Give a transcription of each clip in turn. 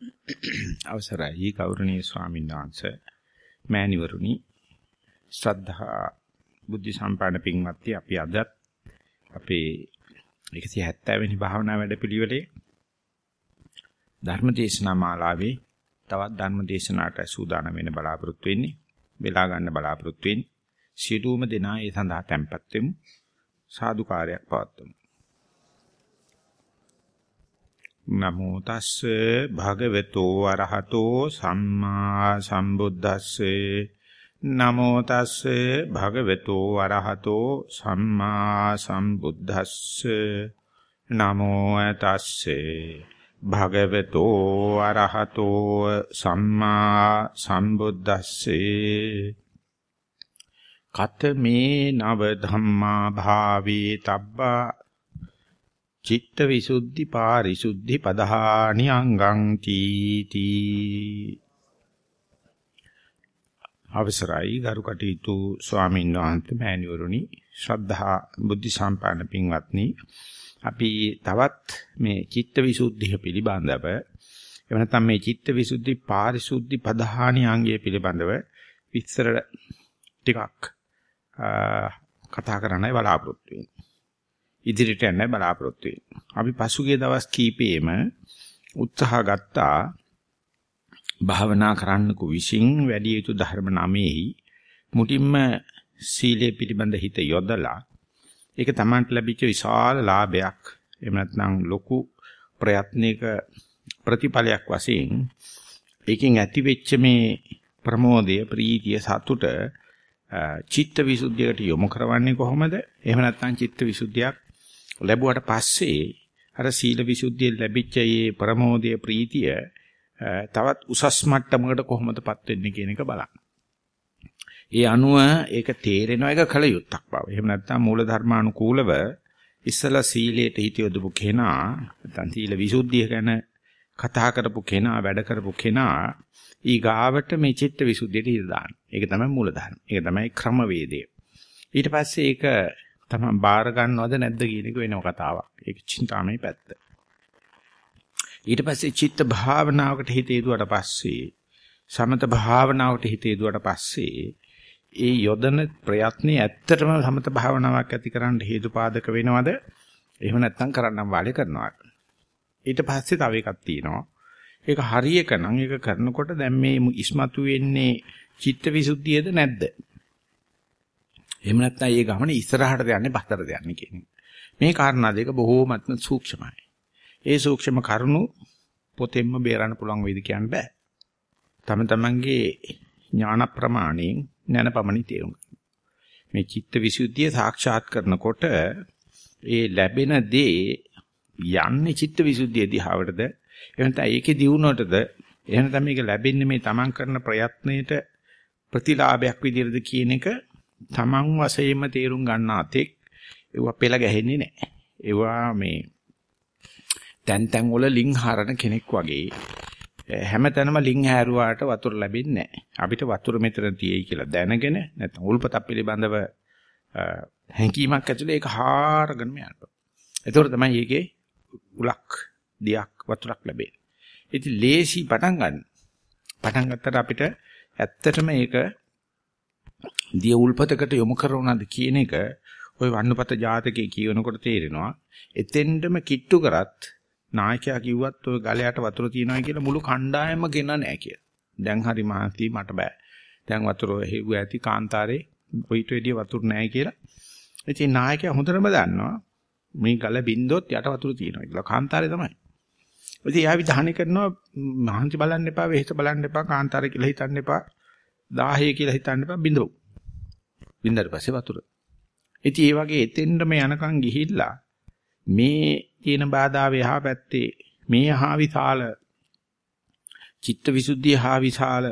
අවසරයි. ගෞරවනීය ස්වාමීන් වහන්සේ මෑණිවරුනි ශ්‍රද්ධා බුද්ධ සම්පන්න පින්වත්නි අපි අද අපේ 170 වෙනි භාවනා වැඩපිළිවෙලේ ධර්ම දේශනා මාලාවේ තවත් ධර්ම දේශනාවට සූදානම් වෙන්න බලාපොරොත්තු වෙන්නේ වෙලා ගන්න බලාපොරොත්තු වෙන්නේ. සියලුම දෙනා ඒ සඳහා tempත් වෙමු. සාදුකාරයක් පවත්වමු. නමෝ තස්සේ භගවතු වරහතෝ සම්මා සම්බුද්දස්සේ. නමෝ තස්සේ භගවතු වරහතෝ සම්මා සම්බුද්දස්සේ. නමෝ තස්සේ භගවතු වරහතෝ සම්මා සම්බුද්දස්සේ. කතමේ නව ධම්මා භාවේ තබ්බා චිත්ත විසුද්ධි පාරිසුද්ධි පදහානි අංගං තීති. අවසරයි ගරු කටයුතු ස්වාමීන් වහන්සේ මෑණිවරුනි ශ්‍රද්ධා බුද්ධ සම්පන්න පින්වත්නි. අපි තවත් මේ චිත්ත විසුද්ධිය පිළිබඳව එහෙම නැත්නම් මේ චිත්ත විසුද්ධි පාරිසුද්ධි පදහානි අංගය පිළිබඳව විස්තර ටිකක් කතා කරන්නයි බලාපොරොත්තු වෙන්නේ. ඉදිරියට යන්න බලාපොරොත්තු අපි පසුගිය දවස් කීපෙම උත්සාහ ගත්තා භාවනා කරන්නකු විසින් වැඩි යුතු ධර්ම නමෙහි මුටින්ම සීලය පිළිබඳ හිත යොදලා ඒක Tamanට ලැබිච්ච විශාල ලාභයක් එහෙම නැත්නම් ලොකු ප්‍රයත්නයක ප්‍රතිඵලයක් වශයෙන් ඒකෙන් ඇති වෙච්ච මේ ප්‍රමෝදය ප්‍රීතිය සතුට චිත්ත විසුද්ධියට යොමු කරවන්නේ කොහොමද? එහෙම නැත්නම් චිත්ත විසුද්ධියක් ලැබුවට පස්සේ අර සීල විසුද්ධිය ලැබිච්ච මේ ප්‍රමෝදයේ ප්‍රීතිය තවත් උසස් මට්ටමකට කොහොමදපත් වෙන්නේ කියන එක බලන්න. ඒ අනුව ඒක තේරෙනවා එක කල යුත්තක් බව. එහෙම නැත්නම් මූල ධර්මානුකූලව ඉස්සලා සීලයට හිත යොදපු කෙනා නැත්නම් සීල විසුද්ධිය ගැන කතා කරපු කෙනා වැඩ කරපු කෙනා ඊගාවට මේ චිත්ත විසුද්ධියට හිත දාන්න. ඒක තමයි මූල ධර්ම. ඒක තමයි ක්‍රමවේදය. ඊට පස්සේ ඒක තමයි බාර ගන්නවද නැද්ද කියන එක වෙනම කතාවක්. ඒක චින්තාමේ පැත්ත. ඊට පස්සේ චිත්ත භාවනාවකට හිත යොදුවට පස්සේ සමත භාවනාවට හිත යොදුවට පස්සේ ඒ යොදන ප්‍රයත්නේ ඇත්තටම සමත භාවනාවක් ඇති කරන්න හේතුපාදක වෙනවද? එහෙම නැත්නම් කරන්නම් වාලේ කරනවා. ඊට පස්සේ තව එකක් තියෙනවා. ඒක හරියක නම් ඒක කරනකොට දැන් මේ ඉස්මතු වෙන්නේ චිත්ත විසුද්ධියද නැද්ද? එහෙම නැත්නම් ඒ ගමන ඉස්සරහටද යන්නේ පස්සටද යන්නේ කියන මේ කාරණා දෙක බොහෝමත්ම සූක්ෂමයි. ඒ සූක්ෂම කරුණු පොතෙන්ම බේරන්න පුළුවන් වෙයිද කියන්න බෑ. තම තමන්ගේ ඥාන ප්‍රමාණයෙන් නැනපමණි තේරුම් මේ චිත්ත විසුද්ධිය සාක්ෂාත් කරනකොට ඒ ලැබෙන දේ යන්නේ චිත්ත විසුද්ධිය දිහාවටද එහෙම නැත්නම් ඒකේ දියුණුවටද එහෙම නැත්නම් මේක ලැබෙන්නේ මේ තමන් කරන ප්‍රයත්නයේට ප්‍රතිලාභයක් විදිහටද කියන එක තමන් වශයෙන්ම තේරුම් ගන්න අතෙක් ඒවා පෙළ ගැහෙන්නේ නැහැ. ඒවා මේ තැන් තැන් වල ලිං හරන කෙනෙක් වගේ හැමතැනම ලිං හැරුවාට වතුර ලැබෙන්නේ නැහැ. අපිට වතුර මෙතන තියෙයි කියලා දැනගෙන නැත්නම් උල්පතක් පිළිබඳව හැඟීමක් ඇතුලේ ඒක හාරගෙන යනවා. ඒතකොට තමයි මේකේ උලක් දියක් වතුරක් ලැබෙන්නේ. ඉතින් ලේසි පටන් ගන්න. පටන් ගත්තට අපිට ඇත්තටම ඒක දිය උල්පතකට යොමු කරනවාද කියන එක ওই වන්නපත ජාතකයේ කියනකොට තේරෙනවා. එතෙන්ටම කිට්ටු කරත් නායකයා කිව්වත් ওই ගලයට වතුර තියනවා කියලා මුළු කණ්ඩායම ගෙන නැහැ කියලා. දැන් හරි මහත්ී මට බෑ. දැන් වතුර හෙව්ව ඇති කාන්තාරේ ඔයිට වැඩිය වතුර නැහැ කියලා. ඉතින් නායකයා හොඳටම දන්නවා මේ ගල බින්දොත් යට වතුර තියෙනවා කියලා. කාන්තාරේ තමයි. ඉතින් එයා විධානය කරනවා මහන්සි බලන්න එපා, වෙහෙස බලන්න එපා, කාන්තාරේ කියලා හිතන්න එපා, 1000 කියලා හිතන්න එපා, බින්දෝ. බින්දට පස්සේ වතුර. ඉතින් ඒ වගේ එතෙන්ටම යනකම් ගිහිල්ලා මේ තියෙන බාධාවේ එහා පැත්තේ මේ හා විශාල චිත්තවිසුද්ධිය හා විශාල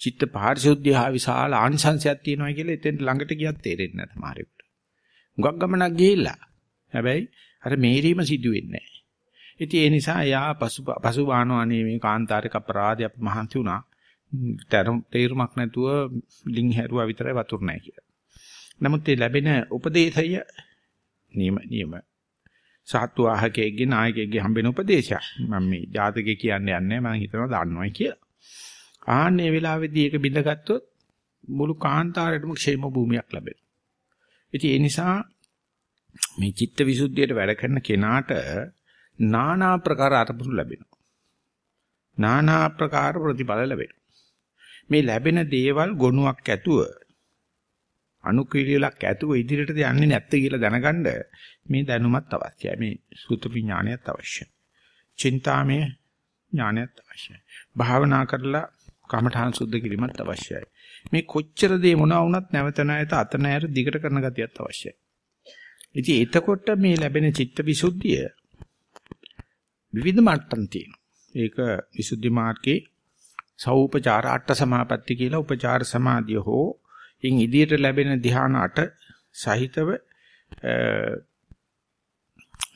චිත්ත පාරිශුද්ධිය හා විශාල ආනිසංශයක් තියෙනවා කියලා එතෙන්ට ළඟට ගියත් තේරෙන්නේ නැහැ මාරෙකට. හුඟක් ගමනක් ගිහිල්ලා. හැබැයි අර මේරීම සිදු වෙන්නේ නැහැ. ඉතින් ඒ නිසා යා පසු පසු බානවනේ මේ කාන්තාරික අපරාධය අප මහන්සි වුණා. තේරුමක් නැතුව ලිං හැරුවා විතරයි වතුර නැහැ කියලා. නමුත් මේ ලැබෙන උපදේශය නියම නියම සාතු ආහකයේගේ නායකයේගේ හම්බෙන උපදේශයක්. මම මේ ජාතකේ කියන්නේ නැහැ මම හිතනවා දන්නවයි කියලා. ආන්නේ වෙලාවේදී ඒක බිඳගත්තොත් මුළු කාන්තාරයටම ക്ഷേම භූමියක් ලැබෙනවා. ඉතින් ඒ නිසා මේ චිත්ත විසුද්ධියට වැඩ කරන කෙනාට নানা ආකාර අරමුණු ලැබෙනවා. নানা ආකාර ප්‍රතිඵල ලැබෙනවා. මේ ලැබෙන දේවල් ගොනුවක් ඇතුව අනුකීලියක් ඇතුව ඉදිරියට යන්නේ නැත්te කියලා දැනගන්න මේ දැනුමත් අවශ්‍යයි. මේ සූත විඥානයත් අවශ්‍යයි. චින්තාමය ඥානයත් අවශ්‍යයි. භාවනා කරලා කමඨාන් සුද්ධ කිරීමත් අවශ්‍යයි. මේ කොච්චර දේ මොනවා වුණත් නැවත නැවත අත නැර දිගට කරන ගතියත් අවශ්‍යයි. ඉතින් එතකොට මේ ලැබෙන චිත්තවිසුද්ධිය විවිධ මට්ටම් තියෙනවා. ඒක විසුද්ධි මාර්ගයේ සෞපචාර අට සමාපatti කියලා උපචාර සමාධිය හෝ ඉන් ඉදිරියට ලැබෙන ධ්‍යාන 8 සහිතව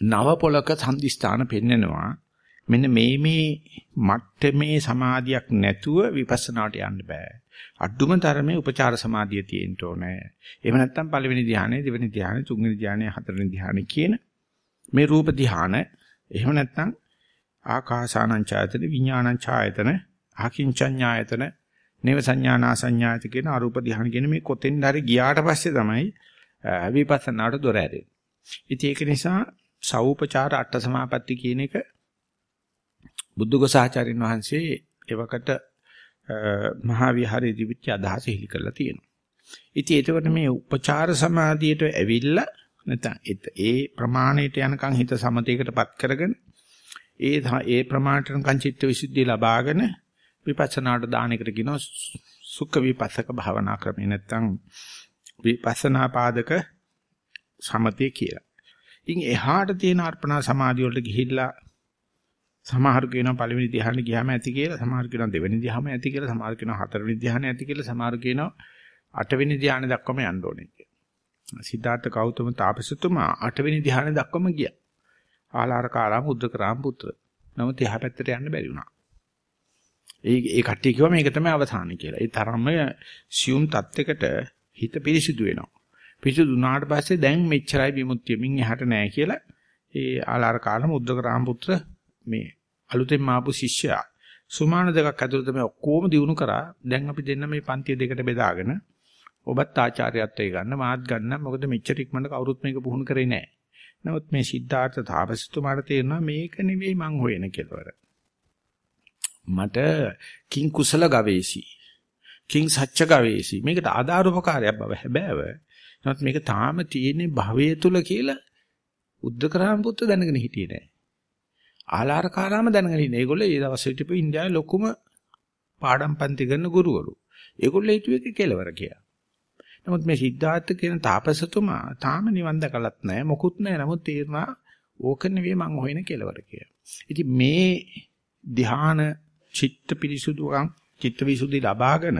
නව පොලක සම්දිස්ථාන පෙන්නනවා. මෙන්න මේ මේ මට්ටමේ සමාධියක් නැතුව විපස්සනාට යන්න බෑ. අඩුම තරමේ උපචාර සමාධිය තියෙන්න ඕනේ. එහෙම නැත්නම් පළවෙනි ධ්‍යානෙ දෙවෙනි ධ්‍යානෙ තුන්වෙනි ධ්‍යානෙ හතරවෙනි ධ්‍යානෙ කියන මේ රූප ධ්‍යාන. එහෙම නැත්නම් ආකාසානං ඡායතන විඥානං ඡායතන ආකින්චඤ්ඤායතන නේව සංඥානා සංඥායත කියන අරූප ධ්‍යාන කියන මේ කොතෙන් හරි ගියාට පස්සේ තමයි විපස්සනාට දොර ඇරෙන්නේ. ඉතින් ඒක නිසා සෞපචාර අට සමාපatti කියන එක බුද්ධඝෝසාචාර්යන් වහන්සේ එවකට මහා විහාරයේ දිවිච්ච අදහස හිලි කරලා තියෙනවා. ඉතින් එතකොට මේ උපචාර සමාධියට ඇවිල්ලා නැත්නම් ඒ ප්‍රමාණයට යනකම් හිත සමතේකටපත් කරගෙන ඒ ඒ ප්‍රමාණයටනම් චිත්ත විසුද්ධිය ලබාගෙන විපස්සනාට දාන එකට කියනවා සුඛ විපස්සක භාවනා ක්‍රමය නැත්නම් විපස්සනා පාදක සමතේ කියලා. ඉතින් එහාට තියෙන අර්පණා සමාධිය වලට ගිහිල්ලා සමහරු කියනවා පළවෙනි ධ්‍යානෙ ගියාම ඇති කියලා, සමහරු කියනවා දෙවෙනි ධ්‍යානෙ ඇති කියලා, සමහරු කියනවා හතරවෙනි ධ්‍යානෙ ඇති කියලා, සමහරු කියනවා අටවෙනි ධ්‍යානෙ දක්වාම යන්න ඕනේ කියලා. සිද්ධාර්ථ ගෞතම තාපසතුමා අටවෙනි ධ්‍යානෙ දක්වාම ගියා. ආලාර කාලාම උද්දකරාම පුත්‍ර. නමුත් එහා පැත්තට යන්න බැරි වුණා. ඒ ඒ කට්ටිය කිව්වා මේක තමයි අවසානය කියලා. ඒ තරම්ම සියුම් තත්යකට හිත පිරිසිදු වෙනවා. පිරිසිදු වුණාට පස්සේ දැන් මෙච්චරයි විමුක්තිය මින් එහාට නෑ කියලා ඒ ආලාර කාලම උද්දක රාමපුත්‍ර මේ අලුතෙන් ආපු ශිෂ්‍යයා සුමාන දෙකක් ඇතුළත මේ ඔක්කොම දිනු කරා. දැන් අපි දෙන්න මේ පන්තිය දෙකට බෙදාගෙන ඔබත් ආචාර්යත්වයේ ගන්න මාත් ගන්න. මොකද මෙච්චර ඉක්මනට කවුරුත් මේක පුහුණු කරේ නෑ. නමුත් මේ සිද්ධාර්ථ තාපසතුමාට තේරෙනවා මේක නෙවෙයි මං හොයන කෙලවර. මට කිං කුසල ගවේෂි කිං සච්ච ගවේෂි. මේකට ආධාරෝපකාරයක් බව හැබෑව. නමුත් මේක තාම තියෙන්නේ භවයේ තුල කියලා උද්දකරාම පුත්ත දැනගෙන හිටියේ නෑ. ආලාරකාරාම දැනගෙන ඉන්නේ ඒගොල්ලෝ ඒ දවස් හිටපු ඉන්දියාවේ ලොකුම පාඩම් පන්ති කරන ගුරුවරු. ඒගොල්ලෝ හිතුවේ කෙලවර කියලා. නමුත් මේ සිද්ධාර්ථ කියන තාපසතුමා තාම නිවන් දැකලත් නැහැ මොකුත් නැහැ නමුත් තේරුණා ඕක නෙවෙයි මං හොයන කෙලවර කියලා. ඉතින් මේ ධ්‍යාන චිත්ත පිරිසුදුකම් චිත්ත විසුද්ධි ලබාගෙන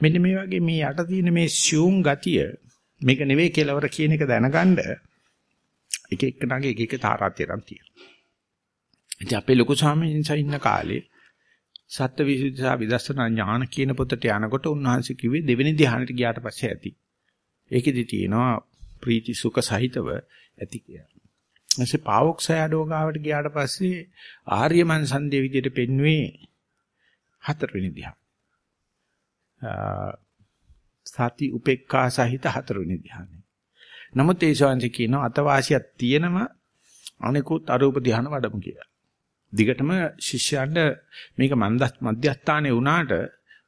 මෙන්න මේ වගේ මේ යට තියෙන මේ සියුම් ගතිය මේක නෙවෙයි කෙලවර කියන එක දැනගන්න එක එකනාගේ එක එක තාරාතිරම් තියෙනවා. ඉතින් අපේ ලොකු ස්වාමීන් වහන්සේ ඉන්න කාලේ සත්‍ය විසුද්ධි සහ විදර්ශනා ඥාන කියන පොතට යනකොට උන්වහන්සේ කිව්වේ දෙවෙනි ධ්‍යානෙට ගියාට පස්සේ ඇති. ඒකෙදි තියෙනවා ප්‍රීති සුඛ සහිතව ඇති කියලා. ඊටසේ පාවොක්සයඩෝ ගාවට ගියාට පස්සේ ආර්යමන් සන්දේ විදියට පෙන්වුවේ හතරවෙනි ධ්‍යාන. සති උපේක්ඛා සහිත හතරවෙනි ධ්‍යානෙ. නමුත් ඒ ශාන්ති කියනවා අතවාසියක් තියෙනම අනිකුත් අරූප ධ්‍යාන වඩමු කියලා. දිගටම ශිෂ්‍යයන්ට මේක මධ්‍යස්ථානයේ වුණාට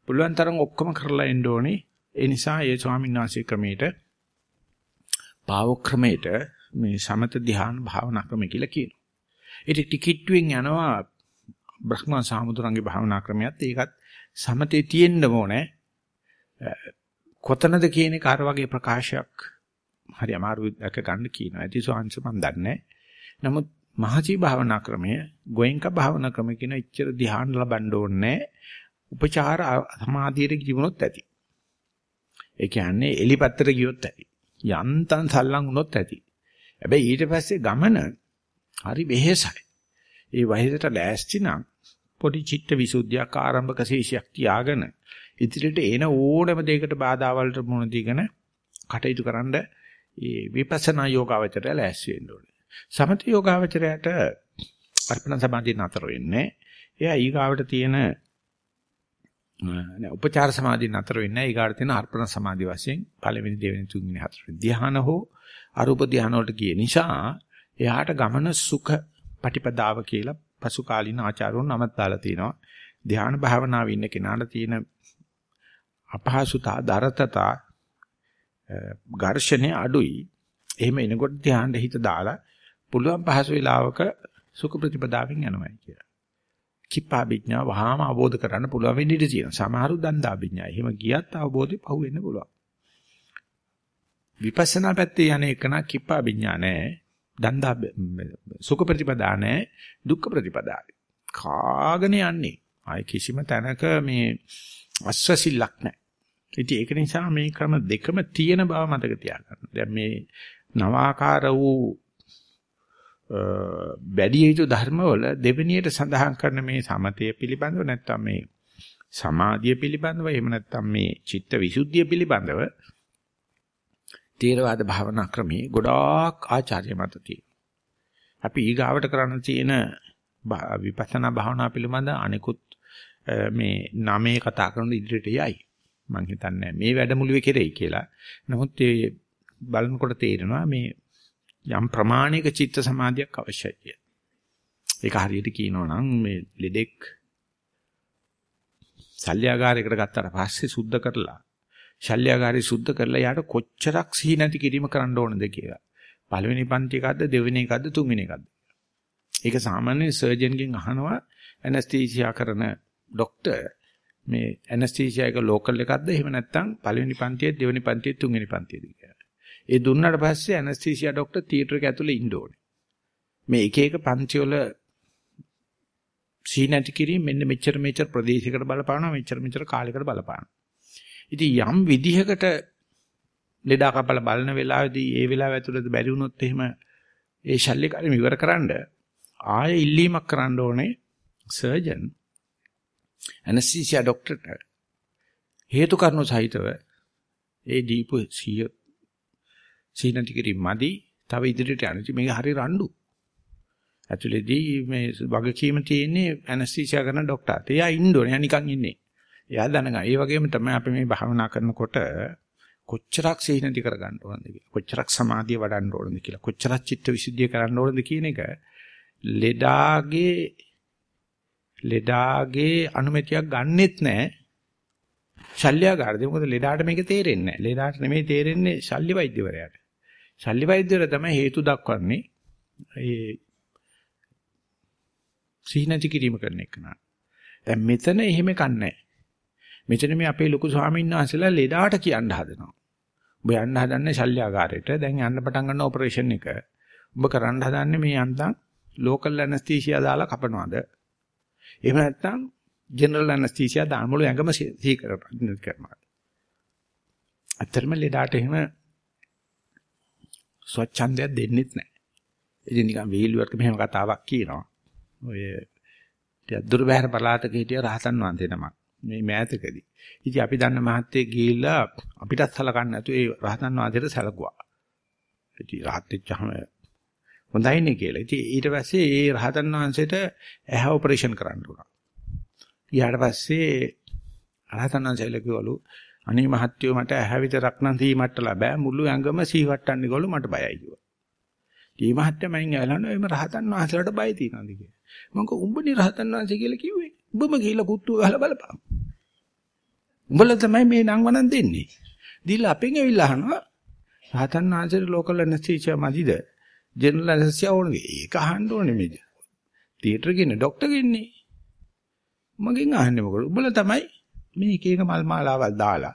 පුළුවන් තරම් ඔක්කොම කරලා එන්න ඕනේ. ඒ නිසා ඒ ස්වාමීන් වහන්සේ ක්‍රමයට පාවොක්‍රමයට මේ සමත ධ්‍යාන භාවනා ක්‍රම කියලා කියනවා. ඒක ටිකිට්ටුවෙන් යනවා බ්‍රහ්මා සාමුදුරන්ගේ භාවනා ක්‍රමයක් ඒකත් සමතේ තියෙන්න ඕනේ. කොතනද කියන එක අර වගේ ප්‍රකාශයක් හරි අමාරු දැක ගන්න කියනවා. ඇති සෝංශ මන් දන්නේ. නමුත් මහචි භාවනා ක්‍රමය, ගෝයන්ක භාවනා ක්‍රමය කියන ඉච්ඡර ධ්‍යාන ලබන්න ඕනේ. උපචාර සමාධියට ජීවනොත් ඇති. ඒ කියන්නේ එලිපත්තර ගියොත් ඇති. යන්තම් සල්ලම් වුණොත් ඇති. හැබැයි ඊට පස්සේ ගමන හරි වෙහෙසයි. ඒ වහිරට ලෑස්ති නම් පොඩි චිත්ත විසුද්ධියක් ආරම්භක ශේෂයක් තියාගෙන ඉදිරියට එන ඕනම දෙයකට බාධාවලට මුහුණ දීගෙන කටයුතු කරන්න ඒ විපස්සනා යෝගාවචරය ලෑස්ති වෙන්න ඕනේ. සමත යෝගාවචරයට අර්පණ සමාධිය නතර වෙන්නේ. එයා ඊගාවට තියෙන නෑ උපචාර සමාධිය නතර වෙන්නේ. ඊගාවට තියෙන අර්පණ සමාධි වශයෙන් පළවෙනි දෙවෙනි තුන්වෙනි හතරවෙනි ධ්‍යාන හෝ අරූප ධ්‍යාන වලට ගිය නිසා එයාට ගමන සුඛ පටිපදාව කියලා පසු කාලීන ආචාර්යවරුන් නමක් දාලා තිනවා. ධ්‍යාන භාවනාවේ ඉන්න කෙනාට තියෙන අපහසුතා දරතතා ඝර්ෂණේ අඩුයි. එහෙම එනකොට ධ්‍යානෙ හිත දාලා පුළුවන් පහසු වෙලාවක සුඛ ප්‍රතිපදාවෙන් යනවා කියලා. කිප්පා විඥා වහාම අවබෝධ කරගන්න පුළුවන් වෙන්න ඉඩ තියෙනවා. සමහරු දන්දා විඥා. එහෙම ගියත් අවබෝධය පහු වෙන්න පුළුවන්. විපස්සනා පැත්තේ යන එකන කිප්පා විඥා නැහැ. දන්දා සුඛ ප්‍රතිපදා නැහැ. දුක්ඛ ප්‍රතිපදා. කාගෙන යන්නේ. ආයි කිසිම තැනක මේ අස්වැසිල්ලක් නැහැ. ඉතින් ඒක නිසා මේ ක්‍රම දෙකම තියෙන බව මතක තියාගන්න. දැන් මේ නවාකාර වූ බැඩිය යුතු ධර්මවල දෙවෙනියට සඳහන් කරන මේ සමතය පිළිබඳව නැත්නම් මේ සමාධිය පිළිබඳව එහෙම නැත්නම් මේ චිත්ත විසුද්ධිය පිළිබඳව තේරවාද භාවනා ක්‍රමයේ ගොඩාක් ආචාර්ය මත තියෙනවා. අපි ඊගාවට කරන්න තියෙන විපස්සනා භාවනා පිළිබඳ අනිකුත් මේ නමේ කතා කරන ඉදිරියට යයි. මම හිතන්නේ මේ වැඩමුළුවේ කෙරෙයි කියලා. නමුත් ඒ බලනකොට තේරෙනවා මේ යම් ප්‍රමාණික චිත්ත සමාධියක් අවශ්‍යයි. ඒක හරියට කියනවා නම් මේ ලෙඩෙක් ශල්‍යගාරයකට ගත්තාට පස්සේ සුද්ධ කරලා ශල්‍යගාරි සුද්ධ කරලා යාට කොච්චරක් සිහි නැති කිරීම කරන්න ඕනද කියලා. පළවෙනි පන්ති එකක්ද දෙවෙනි එකක්ද තුන්වෙනි එකක්ද? ඒක සාමාන්‍ය සර්ජන්ගෙන් අහනවා ඇනස්තීසියා කරන ડોක්ටර් මේ ඇනස්තීසියා එක ලෝකල් එකක්ද එහෙම නැත්නම් පළවෙනි පන්තියේ දෙවෙනි පන්තියේ තුන්වෙනි පන්තියේද කියලා. ඒ දුන්නාට පස්සේ ඇනස්තීසියා ડોක්ටර් තියටර් එක ඇතුලේ ඉන්න ඕනේ. මේ එක එක පන්ති වල සීනටි කිරීම මෙන්න මෙච්චර මෙච්චර ප්‍රදේශයකට බලපානවා මෙච්චර මෙච්චර කාලයකට බලපානවා. ඉතින් යම් විදිහකට ලෙඩා කපල බලන වෙලාවේදී ඒ වෙලාව ඇතුළත බැරි වුණොත් එහෙම ඒ ශල්‍ය කාර්යම ඉවරකරනද ආයෙ ඉල්ලීමක් කරන්න ඕනේ සර්ජන් ඇනස්තීසියා ડોක්ටර්ට හේතු කාරණු සහිතව ඒ දීපු සිය සීනටි කිරීම මදි තව ඉදිරියට යන්නේ. මේක හරි රණ්ඩු. ඇතුළේදී මේ වගකීම තියෙන්නේ ඇනස්තීසියා කරන ડોක්ටර්ට එයා ඉන්න ඕනේ. එයා නිකන් ඉන්නේ. එයා දැනගන්න ඒ වගේම තමයි අපි මේ භාවනා කරනකොට කොච්චරක් සීනටි කරගන්න ඕනද කියලා කොච්චරක් සමාධිය වඩන්න ඕනද කියලා කොච්චරක් චිත්ත විසුද්ධිය කරන්න ඕනද කියන එක ලෙඩාගේ ලෙඩාගේ අනුමැතියක් ගන්නෙත් නැහැ. ශල්‍යගාරදී මොකද ලෙඩාට මේක තේරෙන්නේ නැහැ. ලෙඩාට නෙමෙයි තේරෙන්නේ ශල්‍ය වෛද්‍යවරයාට. ශල්‍ය වෛද්‍යවරයා තමයි හේතු දක්වන්නේ. ඒ සීනති කිරීම කරන එක නා. දැන් මෙතන එහෙම කන්නේ මෙතන මේ අපේ ලොකු ස්වාමීන් වහන්සේලා ලෙඩාට කියන්න හදනවා. ඔබ යන්න හදන්නේ ශල්‍යගාරයට. දැන් යන්න පටන් ගන්න ඔපරේෂන් එක. ඔබ කරන්න හදන්නේ මේ යන්තම් ලෝකල් ඇනස්තීසියා දාලා කපනවාද? එහෙම නැත්නම් ජෙනරල් ඇනස්තීසියා දාන මුළු ඇඟම සී කරනවා. අත්‍තරම ලෙඩාට එහෙම ස්වච්ඡන්දයක් දෙන්නෙත් නැහැ. ඉතින් නිකන් වේලුවක් මෙහෙම කතාවක් කියනවා. ඔය ටික දුර බැහැර පළාතක හිටිය රහතන් වහන්සේ නමක්. මේ මෑතකදී. ඉතින් අපි දන්න මහත්තයෙක් ගිහිල්ලා අපිටත් සලකන්නේ නැතු ඒ රහතන් වහන්සේට සැලකුවා. ඉතින් රහත් වෙච්චාම හොඳයිනේ කියලා. ඉතින් ඊට පස්සේ ඒ රහතන් වහන්සේට ඇහැ ඔපරේෂන් කරන්න උනා. ඊට පස්සේ රහතන් වහන්සේලා කිව්වලු අනේ මහත්තයෝ මට ඇහැ විතරක් නම් සීමට්ට ලැබෑ මුළු ඇඟම සීවට්ටන්නේ ගොළු මට බයයි කිව්වා. ඊ මහත්තයා මයින් ඇලනවා එimhe රහතන් වහන්සේලාට බය තියනවාද කියලා. මම කිව්වා උඹනේ රහතන් වහන්සේ කියලා කිව්වේ. උඹම ගිහිල්ලා කුට්ටුව ගහලා බලපන්. උඹලා තමයි මේ නංවනන් දෙන්නේ. දීලා අපෙන් ඇවිල්ලා අහනවා රහතන් වහන්සේට ලෝකල් ඇනස්තීසියා මදිද? ජෙනරල් ඇනස්තීසියා ඕනේ. ඒක අහන්න ඕනේ මේක. තියටර් ගෙන්නේ ડોක්ටර් ගෙන්නේ. මගෙන් අහන්නේ මොකද? උඹලා තමයි මේ එක එක මල් මාලාවල් දාලා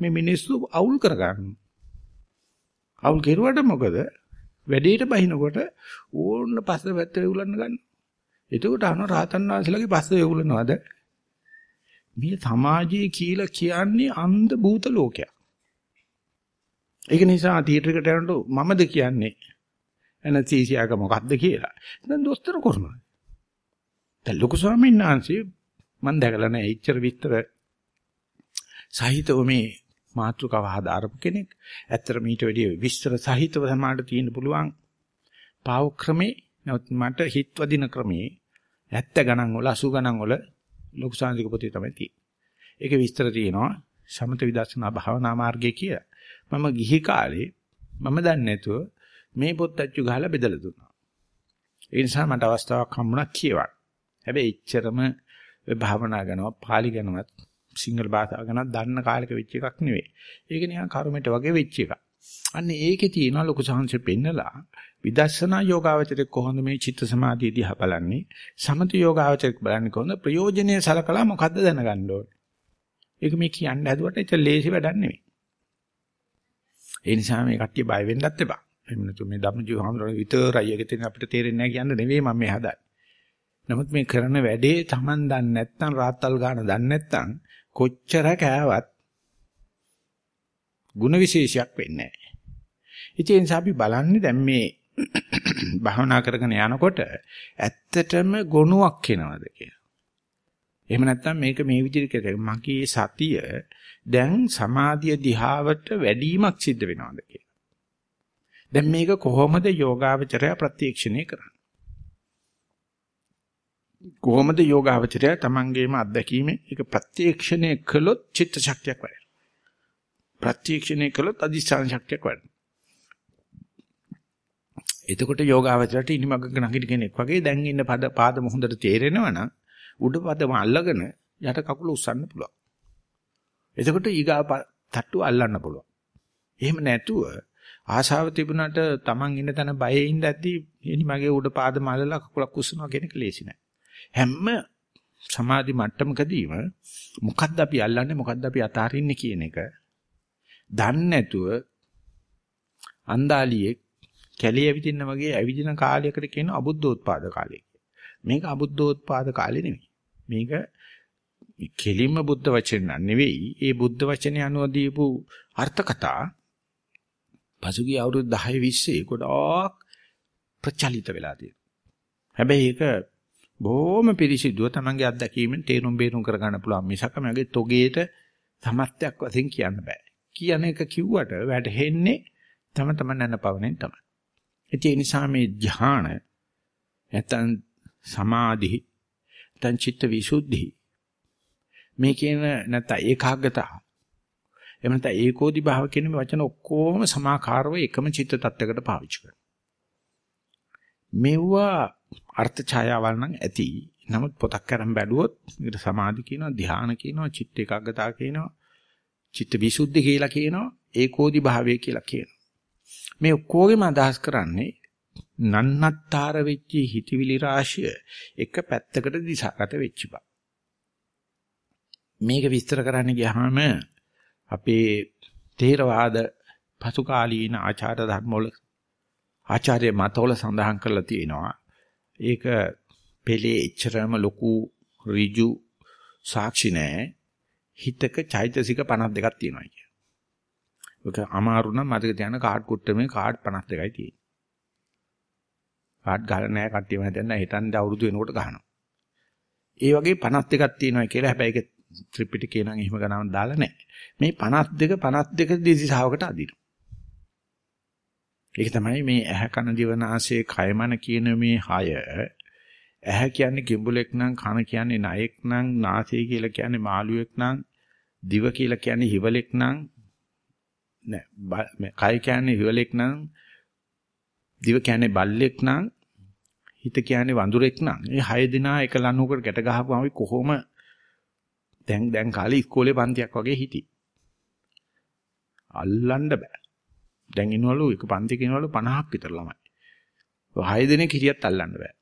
මේ මිනිස්සු අවුල් කරගන්න. අවුල් කෙරුවට මොකද? වැඩේට බහිනකොට ඕන්න පස්ස පැත්තට උලන්න ගන්න. එතකොට අහන රහතන් වහන්සේලාගේ පස්ස වේගුලනවද? මේ සමාජයේ කියලා කියන්නේ අන්ධ භූත ලෝකයක්. ඒක නිසා තියටරයකට යනකොට මමද කියන්නේ ඇනස්තීසියාක මොකද්ද කියලා. දැන් දොස්තර කරනවා. දැන් ලොකු ස්වාමීන් වහන්සේ මම දැකලා නැහැ ඉච්චර විතර සහිතව මේ මාතෘකාව හදාරපු කෙනෙක්. ඇත්තට මීට වැඩිය විස්තර සහිතව සමාඩ තියෙන්න පුළුවන් පාව ක්‍රමේ මට හිත වදින ක්‍රමේ 70 ගණන් වල 80 ගණන් වල ලොකු සාංශික පොතේ තමයි තියෙන්නේ. ඒකේ විස්තර තියෙනවා සමත විදර්ශනා භාවනා මාර්ගය කියලා. මම ගිහි කාලේ මම දන්නේ නැතුව මේ පොත් අච්චු ගහලා බෙදලා දුන්නා. ඒ නිසා මට අවස්ථාවක් හම්බුණා කියවන්න. හැබැයි එච්චරම භාවනා කරනවා පාලි ගැනවත් සිංහල භාෂාව ගැනවත් දන්න කාලෙක වෙච්ච එකක් නෙවෙයි. ඒක නිකන් කර්මයට වගේ වෙච්ච එකක්. අන්න ඒකේ තියෙන ලොකු සංහංශ පෙන්නලා විදර්ශනා යෝගාවචරයේ කොහොමද මේ චිත්ත සමාධිය දිහා බලන්නේ සමති යෝගාවචරයේ බලන්නේ කොහොමද ප්‍රයෝජනේ සලකලා මොකද්ද දැනගන්න ඕනේ. ඒක මේ කියන්න හැදුවට ඒක ලේසි වැඩක් නෙවෙයි. ඒ නිසා මේ කට්ටිය බය වෙන්නත් එපා. එහෙම නැතු මේ ධම්මජීව හඳුනන විතරයි ඒක තියෙන අපිට තේරෙන්නේ නැහැ කියන්න නෙවෙයි මම මේ හදන්නේ. නමුත් මේ කරන වැඩේ Taman දන්නේ නැත්නම් රාත්තල් ගන්න දන්නේ නැත්නම් කොච්චර කෑවත් ಗುಣ විශේෂයක් වෙන්නේ නැහැ. ඉතින් ඒ නිසා අපි බලන්නේ දැන් මේ භාවනා කරගෙන යනකොට ඇත්තටම ගුණයක් එනවද කියලා. එහෙම නැත්නම් මේක මේ විදිහට මගේ සතිය දැන් සමාධිය දිහාවට වැඩිමක් සිද්ධ වෙනවද කියලා. දැන් මේක කොහොමද යෝගාවචරය ප්‍රත්‍යක්ෂණය කරන්නේ? කොහොමද යෝගාවචරය තමන්ගේම අත්දැකීමේ ඒක ප්‍රත්‍යක්ෂණය කළොත් චිත්ත ශක්තියක් වැඩෙනවා. ප්‍රත්‍යක්ෂණය කළොත් අධිෂ්ඨාන ශක්තියක් වැඩෙනවා. එතකොට යෝගාවචරයට ඉනිමග්ග නගින කෙනෙක් වගේ දැන් ඉන්න පද පාදම හොඳට තේරෙනවා නම් උඩ පදම අල්ලගෙන යට කකුල උස්සන්න පුළුවන්. එතකොට ඊගා තට්ටු අල්ලන්න පුළුවන්. එහෙම නැතුව ආශාව තිබුණාට Taman ඉන්න තැන බයේ ඉඳද්දී ඉනිමගේ උඩ පාදම අල්ලලා කකුලක් උස්සනවා කියන එක ලේසි නෑ. හැම සමාධි මට්ටමකදීම මොකද්ද අපි අල්ලන්නේ මොකද්ද අපි අතාරින්නේ කියන එක දන්නේ නැතුව අන්දාලියෙක් කැලේ ඇවිදින්න වගේ ඇවිදින කාලයකට කියන අබුද්ධෝත්පාද කාලය මේක අබුද්ධෝත්පාද කාලේ නෙමෙයි. මේක කෙලින්ම බුද්ධ වචන නෙවෙයි. ඒ බුද්ධ වචනේ අනුව දීපු අර්ථ කතා පසුගිය අවුරුදු 10 20 ගොඩාක් ප්‍රචලිත වෙලා තියෙනවා. හැබැයි ඒක බොහොම පිරිසිදුව තමන්ගේ අත්දැකීමෙන් තේරුම් බේරුම් කරගන්න පුළුවන් මිසක මගේ තොගේට සමත්යක් වශයෙන් කියන්න බෑ. කියන එක කිව්වට වැටහෙන්නේ තම තමන් නැනපවණෙන් තමයි. ඒ නිසා මේ ධ්‍යාන නැත්නම් සමාධි නැත්නම් චිත්ත විසුද්ධි මේ කියන නැත්නම් ඒකාග්‍රතාව එහෙම නැත්නම් ඒකෝදි භාව කියන මේ වචන ඔක්කොම සමාකාරව එකම චිත්ත tattයකට පාවිච්චි කරනවා. මෙවුවා අර්ථ ඡායාවල් නම් ඇති. නමුත් පොතක් අරන් බැලුවොත් ඒකට සමාධි කියනවා, ධ්‍යාන කියනවා, චිත්ත ඒකාග්‍රතාව කියනවා, චිත්ත විසුද්ධි කියලා කියනවා, ඒකෝදි භාවය කියලා කියනවා. මේ ඔක්කොගෙම අදහස් කරන්නේ නන්නත්තර වෙච්ච හිතවිලි රාශිය එක පැත්තකට දිශාගත වෙච්ච බව. මේක විස්තර කරන්න ගියාම අපේ තේරවාද පසුකාලීන ආචාර ධර්මවල ආචාර්ය මතවල සඳහන් කරලා තියෙනවා. ඒක පෙළේ එච්චරම ලොකු ඍජු සාක්ෂි නැහැ. හිතක චෛතසික 52ක් තියෙනවා කිය. ඒක අමාරු නම් මතක තියාගන්න කාඩ් කුට්ටමේ කාඩ් 52යි තියෙන්නේ. කාඩ් ගහලා නැහැ කට්ටියම හදන්න හිතන්නේ අවුරුදු වෙනකොට ගහනවා. ඒ වගේ 52ක් තියෙනවා කියලා හැබැයි ඒක ත්‍රිපිටකේ නම් එහෙම ගණන් දාලා නැහැ. මේ 52 52 දිශාවකට අදිනවා. ඒක තමයි මේ ඇහ කන දිව නාසය කය මන කියන මේ හය ඇහ කියන්නේ කිඹුලෙක් නම් කන කියන්නේ නයෙක් නම් නාසය කියලා කියන්නේ මාළුවෙක් නම් දිව කියලා කියන්නේ හිවලෙක් නම් නෑ කය කියන්නේ හිවලෙක් නම් දිව කියන්නේ බල්ලෙක් නම් හිත කියන්නේ වඳුරෙක් නම් මේ හය දෙනා එක ලනුවකට ගැට ගහපුවාම කොහොම දැන් දැන් කාලේ ඉස්කෝලේ පන්තියක් වගේ හිටි. අල්ලන්න බෑ. දැන් ඉන්නවලු එක පන්තියක ඉන්නවලු 50ක් විතර ළමයි. හය දෙනෙක් හිටියත් අල්ලන්න බෑ.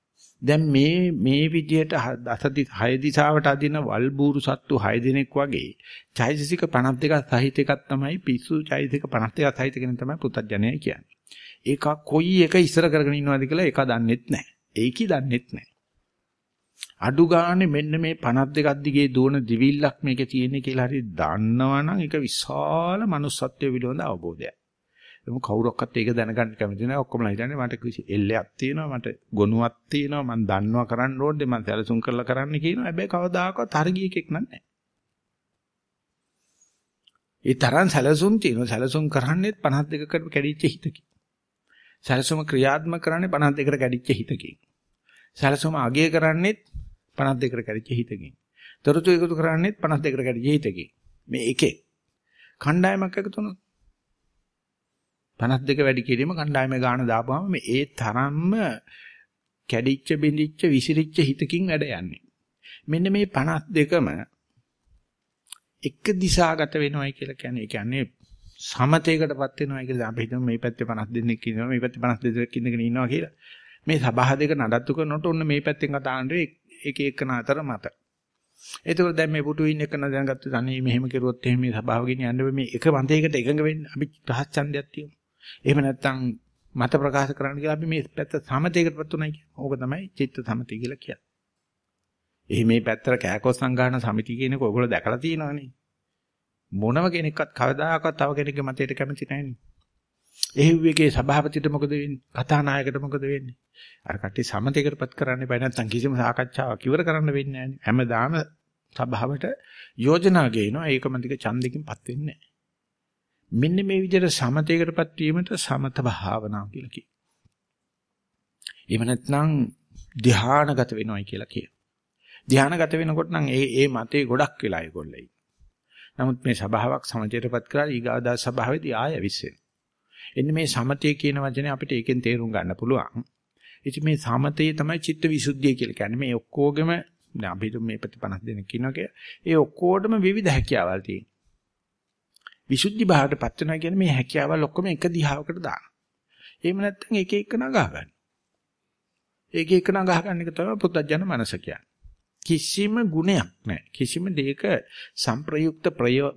දැන් මේ මේ විදියට දසදි හය දිශාවට අදින වල් බూరు සත්තු හය දෙනෙක් වගේ චෛතසික 52ක් සහිත එකක් තමයි පිස්සු චෛතසික 52ක් සහිත කෙනෙක් තමයි පුත්තජනය කියන්නේ. ඒක කොයි එක ඉස්සර කරගෙන ඉන්නවද කියලා ඒක දන්නෙත් නැහැ. ඒකි දන්නෙත් නැහැ. අඩු ගානේ මෙන්න මේ 52ක් දිගේ දුවන දිවිල්ලක් මේකේ තියෙන්නේ කියලා හරි දන්නවනම් ඒක විශාල manussත්වයේ පිළිබඳ අවබෝධයක්. එමු කවුරක්වත් ඒක දැනගන්න කැමති නැහැ. ඔක්කොමලා හිතන්නේ මට කිසි එල්ලයක් තියෙනවා, මට ගොනුවක් තියෙනවා, මම දන්නවා කරන්න ඕනේ, මම සැලසුම් කරලා කරන්න කියනවා. හැබැයි කවදාකවත් හරි ගියකෙක් නැහැ. ඒ තරම් සැලසුම් තියෙනවා. සැලසුම් කරන්නේත් 52කට කැඩිච්ච හිතකින්. සැලසුම ක්‍රියාත්මක කරන්නේ 52කට කැඩිච්ච හිතකින්. සැලසුම අගය කරන්නේත් 52කට කැඩිච්ච හිතකින්. තොරතුරු එකතු කරන්නේත් 52කට කැඩිච්ච හිතකින්. මේ එකේ කණ්ඩායමක් එකතු වුණොත් 52 වැඩි කිරීම කණ්ඩායමේ ගාන දාපුවම මේ ඒ තරම්ම කැඩිච්ච බිඳිච්ච විසිරිච්ච හිතකින් වැඩ යන්නේ. මෙන්න මේ 52ම එක දිශාගත වෙනවයි කියලා කියන්නේ. ඒ කියන්නේ සමතේකටපත් වෙනවයි කියලා අපි හිතමු මේ පැත්තේ 50 දෙනෙක් ඉන්නවා මේ පැත්තේ 52 දෙනෙක් ඉඳගෙන ඉන්නවා කියලා. මේ සභාව දෙක නඩත්තු කරනකොට ඔන්න මේ පැත්තෙන් කතා කරන්නේ එක එකන අතර මත. ඒකෝර දැන් මේ පුටු ඉන්න එකන දැනගත්ත තනිය මෙහෙම කෙරුවොත් එහෙම මේ සභාව ගෙනියන්න මේ එක මතයකට එකඟ වෙන්න අපි රහස් ඡන්දයක් තියමු. එහෙම නැත්නම් මත ප්‍රකාශ කරන්න කියලා අපි මේ පැත්ත සමතේකටපත් උනායි කියන්නේ. ඕක තමයි චිත්ත සමතය කියලා කියන්නේ. එහි මේ පැත්තට කෑකොස් සංගාහන සමිතිය කියනක ඔයගොල්ලෝ දැකලා තියෙනවනේ. මොනම කෙනෙක්වත් කවදාකවත් තව කෙනෙක්ගේ මතයට කැමති නැහැනේ. එහි විවේකේ සභාපතිට මොකද වෙන්නේ? කතානායකට මොකද වෙන්නේ? අර කට්ටිය සමතේකටපත් කරන්න බෑ නැත්නම් කිසිම සාකච්ඡාවක් ඉවර කරන්න වෙන්නේ නැහැ. හැමදාම සභාවට යෝජනා ගේනවා ඒකම ටික ඡන්දකින්පත් වෙන්නේ නැහැ. මෙන්න මේ විදිහට සමතේකටපත් වීමට සමත භාවනා කියලා කියනවා. එහෙම නැත්නම් ධානාගත වෙනවයි කියලා කියනවා. ධානාගත වෙනකොට නම් ඒ ඒ මතේ ගොඩක් වෙලා ඒගොල්ලෝ නමුත් මේ සභාවක් සමතේටපත් කරලා ඊගාදා සභාවේදී ආය විශ්සෙන. එන්නේ මේ සමතේ කියන වචනේ අපිට ඒකෙන් තේරුම් ගන්න පුළුවන්. ඉතින් මේ සමතේ තමයි චිත්ත විසුද්ධිය කියලා කියන්නේ. මේ ඔක්කොගෙම දැන් අපි මේ ප්‍රති 50 දෙනෙක් ඉන්නවා කියලා. ඒ ඔක්කොටම විවිධ හැකියාවල් තියෙනවා. විසුද්ධි භාවයටපත් වෙනවා කියන්නේ මේ හැකියාවල් ඔක්කොම එක දිහාවකට දාන. එහෙම නැත්නම් එක එක නගා ගන්න. ඒක එක නගා ගන්න එක තමයි පුත්තජන මනස කියන්නේ. කිසිම ගුණයක් නැහැ. කිසිම දෙයක සංප්‍රයුක්ත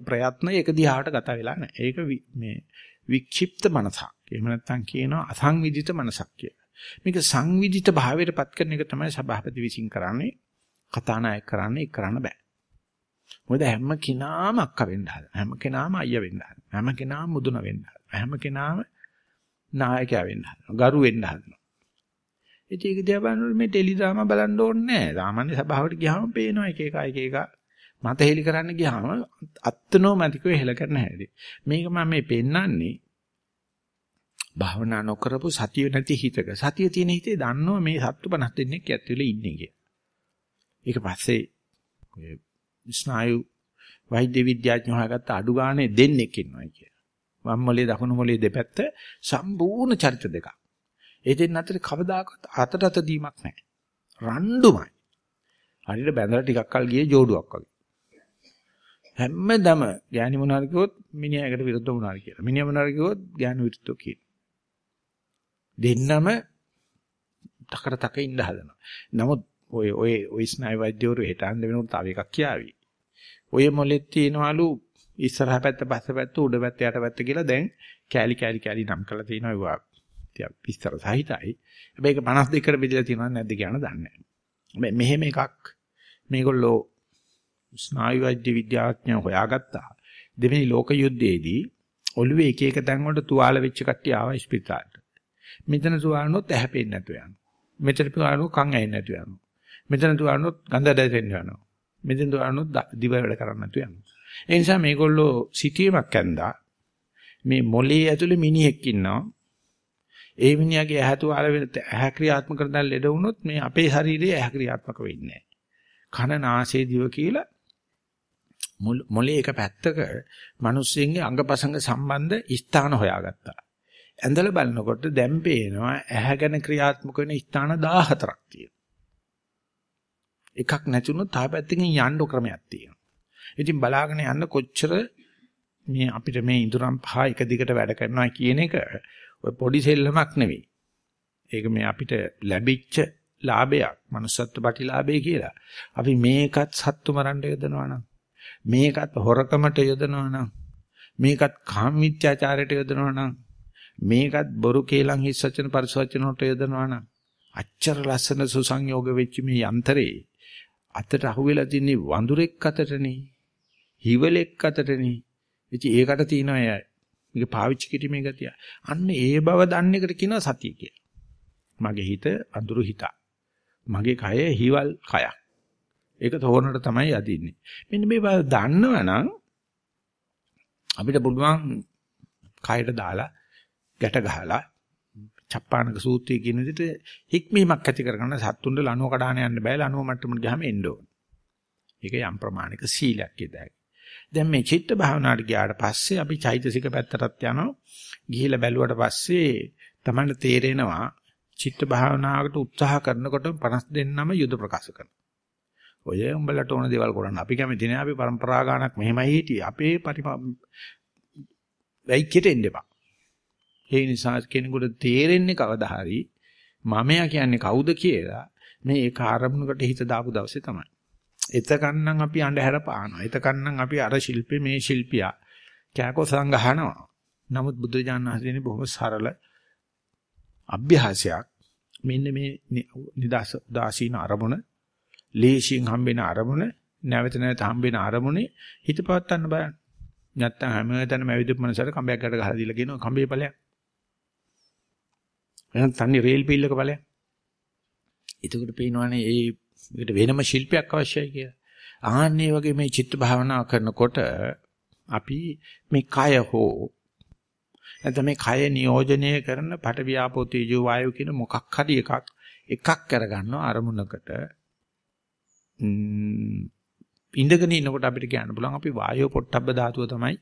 ප්‍රයත්න එක දිහාට ගත වෙලා නැහැ. ඒක මේ වික්ෂිප්ත මනසක්. එහෙම නැත්නම් කියනවා අසංවිධිත මනසක් කියලා. මේක සංවිධිත භාවයටපත් කරන එක තමයි සභාපති විසින් කරන්නේ. කතානායක කරන්නේ කරන්න බෑ. මොකද හැම කෙනාම අක්ක වෙන්න හදන. හැම කෙනාම අයියා වෙන්න හදන. හැම කෙනාම මුදුන වෙන්න හදන. හැම කෙනාම නායකයා වෙන්න හදන. ගරු වෙන්න හදන. ඉතින් ඒක දිහා බලනකොට මේ ටෙලි ඩ්‍රාමා බලන්න ඕනේ නැහැ. සාමාන්‍ය සභාවට ගියාම පේනවා එක එක එක එක මත හෙලි කරන්න ගියාම අත්නෝමැතිකව හෙල කරන හැටි. මේක මම මේ පෙන්නන්නේ භාවනා නොකරපු සතිය නැති හිතක. සතිය තියෙන හිතේ දන්නව මේ සත්තු 50 දෙනෙක් ඇතුලේ ඉන්නේ කියලා. ඊට පස්සේ ඔය ස්නායු වෛද්‍ය විද්‍යාඥයෝ හොයාගත්ත අඩු ගානේ දෙන්නෙක් ඉන්නවයි කියලා. වම් මොලේ දකුණු මොලේ දෙපැත්ත සම්පූර්ණ චරිත දෙකක්. ඒ දෙන්න අතර කවදාකවත් අතට අත දීමක් නැහැ. රණ්ඩුමයි. හරියට බැඳලා ටිකක් කල් ගියේ جوړුවක් වගේ. හැමදම ගෑණි මොනාර කිව්වොත් මිනිහාකට විරුද්ධ මොනාර කියලා. මිනිහා මොනාර කිව්වොත් ගෑනු විරුද්ධ කියලා. දෙන්නම තකර තක ඉඳ හදනවා. නමුත් ඔය ඔය ඔය ස්නායු වෛද්‍යවරු හෙටාන්න වෙනකොට තව එකක් කියාවි. ඔය මොලෙත් තියනවලු ඉස්සරහ පැත්ත පස්ස පැත්ත උඩ පැත්ත යට පැත්ත කියලා දැන් කෑලි කෑලි කෑලි නම් කරලා තිනවා ඒවා. ටිකක් විස්තර සහිතයි. හැබැයි ඒක 52කට බෙදලා තියනවද නැද්ද කියන දන්නේ නැහැ. මෙහෙම එකක් මේගොල්ලෝ ස්නායු වෛද්‍ය විද්‍යාඥයෝ හොයාගත්තා. දෙවෙනි ලෝක යුද්ධයේදී ඔළුවේ එක එක තැන් වලට තුවාල වෙච්ච කට්ටිය ආවා ස්පිතාලට. මෙතන තුවාලනොත් ඇහැ පේන්නේ නැතුව යනවා. මෙතන තුවාලනොත් කන් ඇහෙන්නේ නැතුව යනවා. මෙතන තුවාලනොත් ගඳ දැනෙන්න යනවා. මෙතන තුවාලනොත් දිව වැඩ කරන්නේ නැතුව යනවා. ඒ නිසා මේගොල්ලෝ සිටීමක් ඇඳා මේ මොලේ ඇතුලේ මිනිහෙක් ඉන්නවා. ඒ මිනිහාගේ ඇහැ තුවාල වෙන ඇහැ ක්‍රියාත්මක කරන ලෙඩ වුණොත් මේ අපේ ශරීරයේ ඇහැ ක්‍රියාත්මක වෙන්නේ නැහැ. කන නාසය දිව කියලා මොලේ එක පැත්තක මිනිස්සුන්ගේ අංගපසංග සම්බන්ධ ස්ථාන හොයාගත්තා. ඇඳලා බලනකොට දැන් පේනවා ඇහැ ගැන ක්‍රියාත්මක වෙන ස්ථාන 14ක් තියෙනවා. එකක් නැතුනොත් තා පැත්තකින් යන්න ක්‍රමයක් තියෙනවා. ඉතින් බලාගෙන යන්න කොච්චර මේ අපිට මේ ඉඳුරම් පහ එක දිගට වැඩ කරනවා කියන එක ඔය පොඩි සෙල්ලමක් නෙවෙයි. ඒක මේ අපිට ලැබිච්ච ලාභයක්, manussත්ව ප්‍රතිලාභය කියලා. අපි මේකත් සත්තු මරන්න යදනවා නම් මේකත් හොරකමට යොදනවා නම් මේකත් කාම මිත්‍යාචාරයට යොදනවා නම් මේකත් බොරු කේලම් හිස් වචන පරිස වචන වලට යොදනවා නම් අච්චර ලස්සන සුසංයෝග වෙච්ච මේ යන්ත්‍රේ අතට අහුවෙලා තින්නේ වඳුරෙක් අතටනේ. හිවලෙක් අතටනේ. ඉතින් ඒකට තියෙනවා මේක පාවිච්චි කිරීමේ ගතිය. අන්න ඒ බව දන්න එකට කියනවා සතිය කියලා. මගේ හිත අඳුරු හිත. මගේ කය හිවල් කයක්. ඒක තෝරනට තමයි යදින්නේ. මෙන්න මේ බව දන්නවනම් අපිට පුළුවන් කයට දාලා ගැට ගහලා චප්පානක සූත්‍රය කියන විදිහට හික්මීමක් ඇති කරගන්න සත්තුන්ට ලනුව කඩාන යන්න බෑ ලනුව මට්ටමට ගියාම එන්න ඕන. ඒක යම් ප්‍රමාණික සීලයක් කියදයි. දැන් මේ චිත්ත භාවනාවට ගියාට පස්සේ අපි චෛතසික පැත්තටත් යනවා. ගිහිලා බැලුවට පස්සේ තමයි තේරෙනවා චිත්ත භාවනාවකට උත්සාහ කරනකොට 50 දෙන්නම යුද ප්‍රකාශ කරනවා. ඔය උඹලට ඕන දේවල් කරන්න අපි කැමති නෑ අපි પરම්පරා ගානක් මෙහෙමයි හිටියේ. අපේ පරිම වෙයිකෙට එන්න එපා. ඒ නිසා කෙනෙකුට තේරෙන්නේ කවදා හරි මමයා කියන්නේ කවුද කියලා මේ ඒ කාර්මුණකට හිත දාපු දවසේ තමයි. එතකන්නම් අපි අඳුර පානවා. එතකන්නම් අපි අර ශිල්පේ මේ ශිල්පියා කෑකෝ සංගහනවා. නමුත් බුද්ධ ඥානහදෙනේ බොහොම සරල අභ්‍යාසයක්. මෙන්න මේ නිදාස උදාසීන අරමුණ ලේසියෙන් හම්බෙන අරමුණ නැවත නැවත හම්බෙන අරමුණේ හිත පවත්වන්න බෑ. නැත්තම් හැමතැනම ඇවිදපු මනසට කම්බයක් ගැට ගහලා දීලා කියනවා කම්බේ ඵලයක්. එහෙනම් තන්නේ රේල් පිල්ලක ඵලයක්. එතකොට පේනවනේ ඒ ඒකට වෙනම ශිල්පයක් අවශ්‍යයි කියලා. ආන්නේ වගේ මේ චිත්ත භාවනා කරනකොට අපි මේ කය හෝ නැත්නම් මේ කය නියෝජනය කරන පට වියාපෝ තේජෝ වායෝ කියන මොකක් හරි එකක් එකක් කරගන්නවා අරමුණකට ඉඳගෙන ඉන්නකොට අපිට කියන්න පුළුවන් අපි වායෝ පොට්ටබ්බ ධාතුව තමයි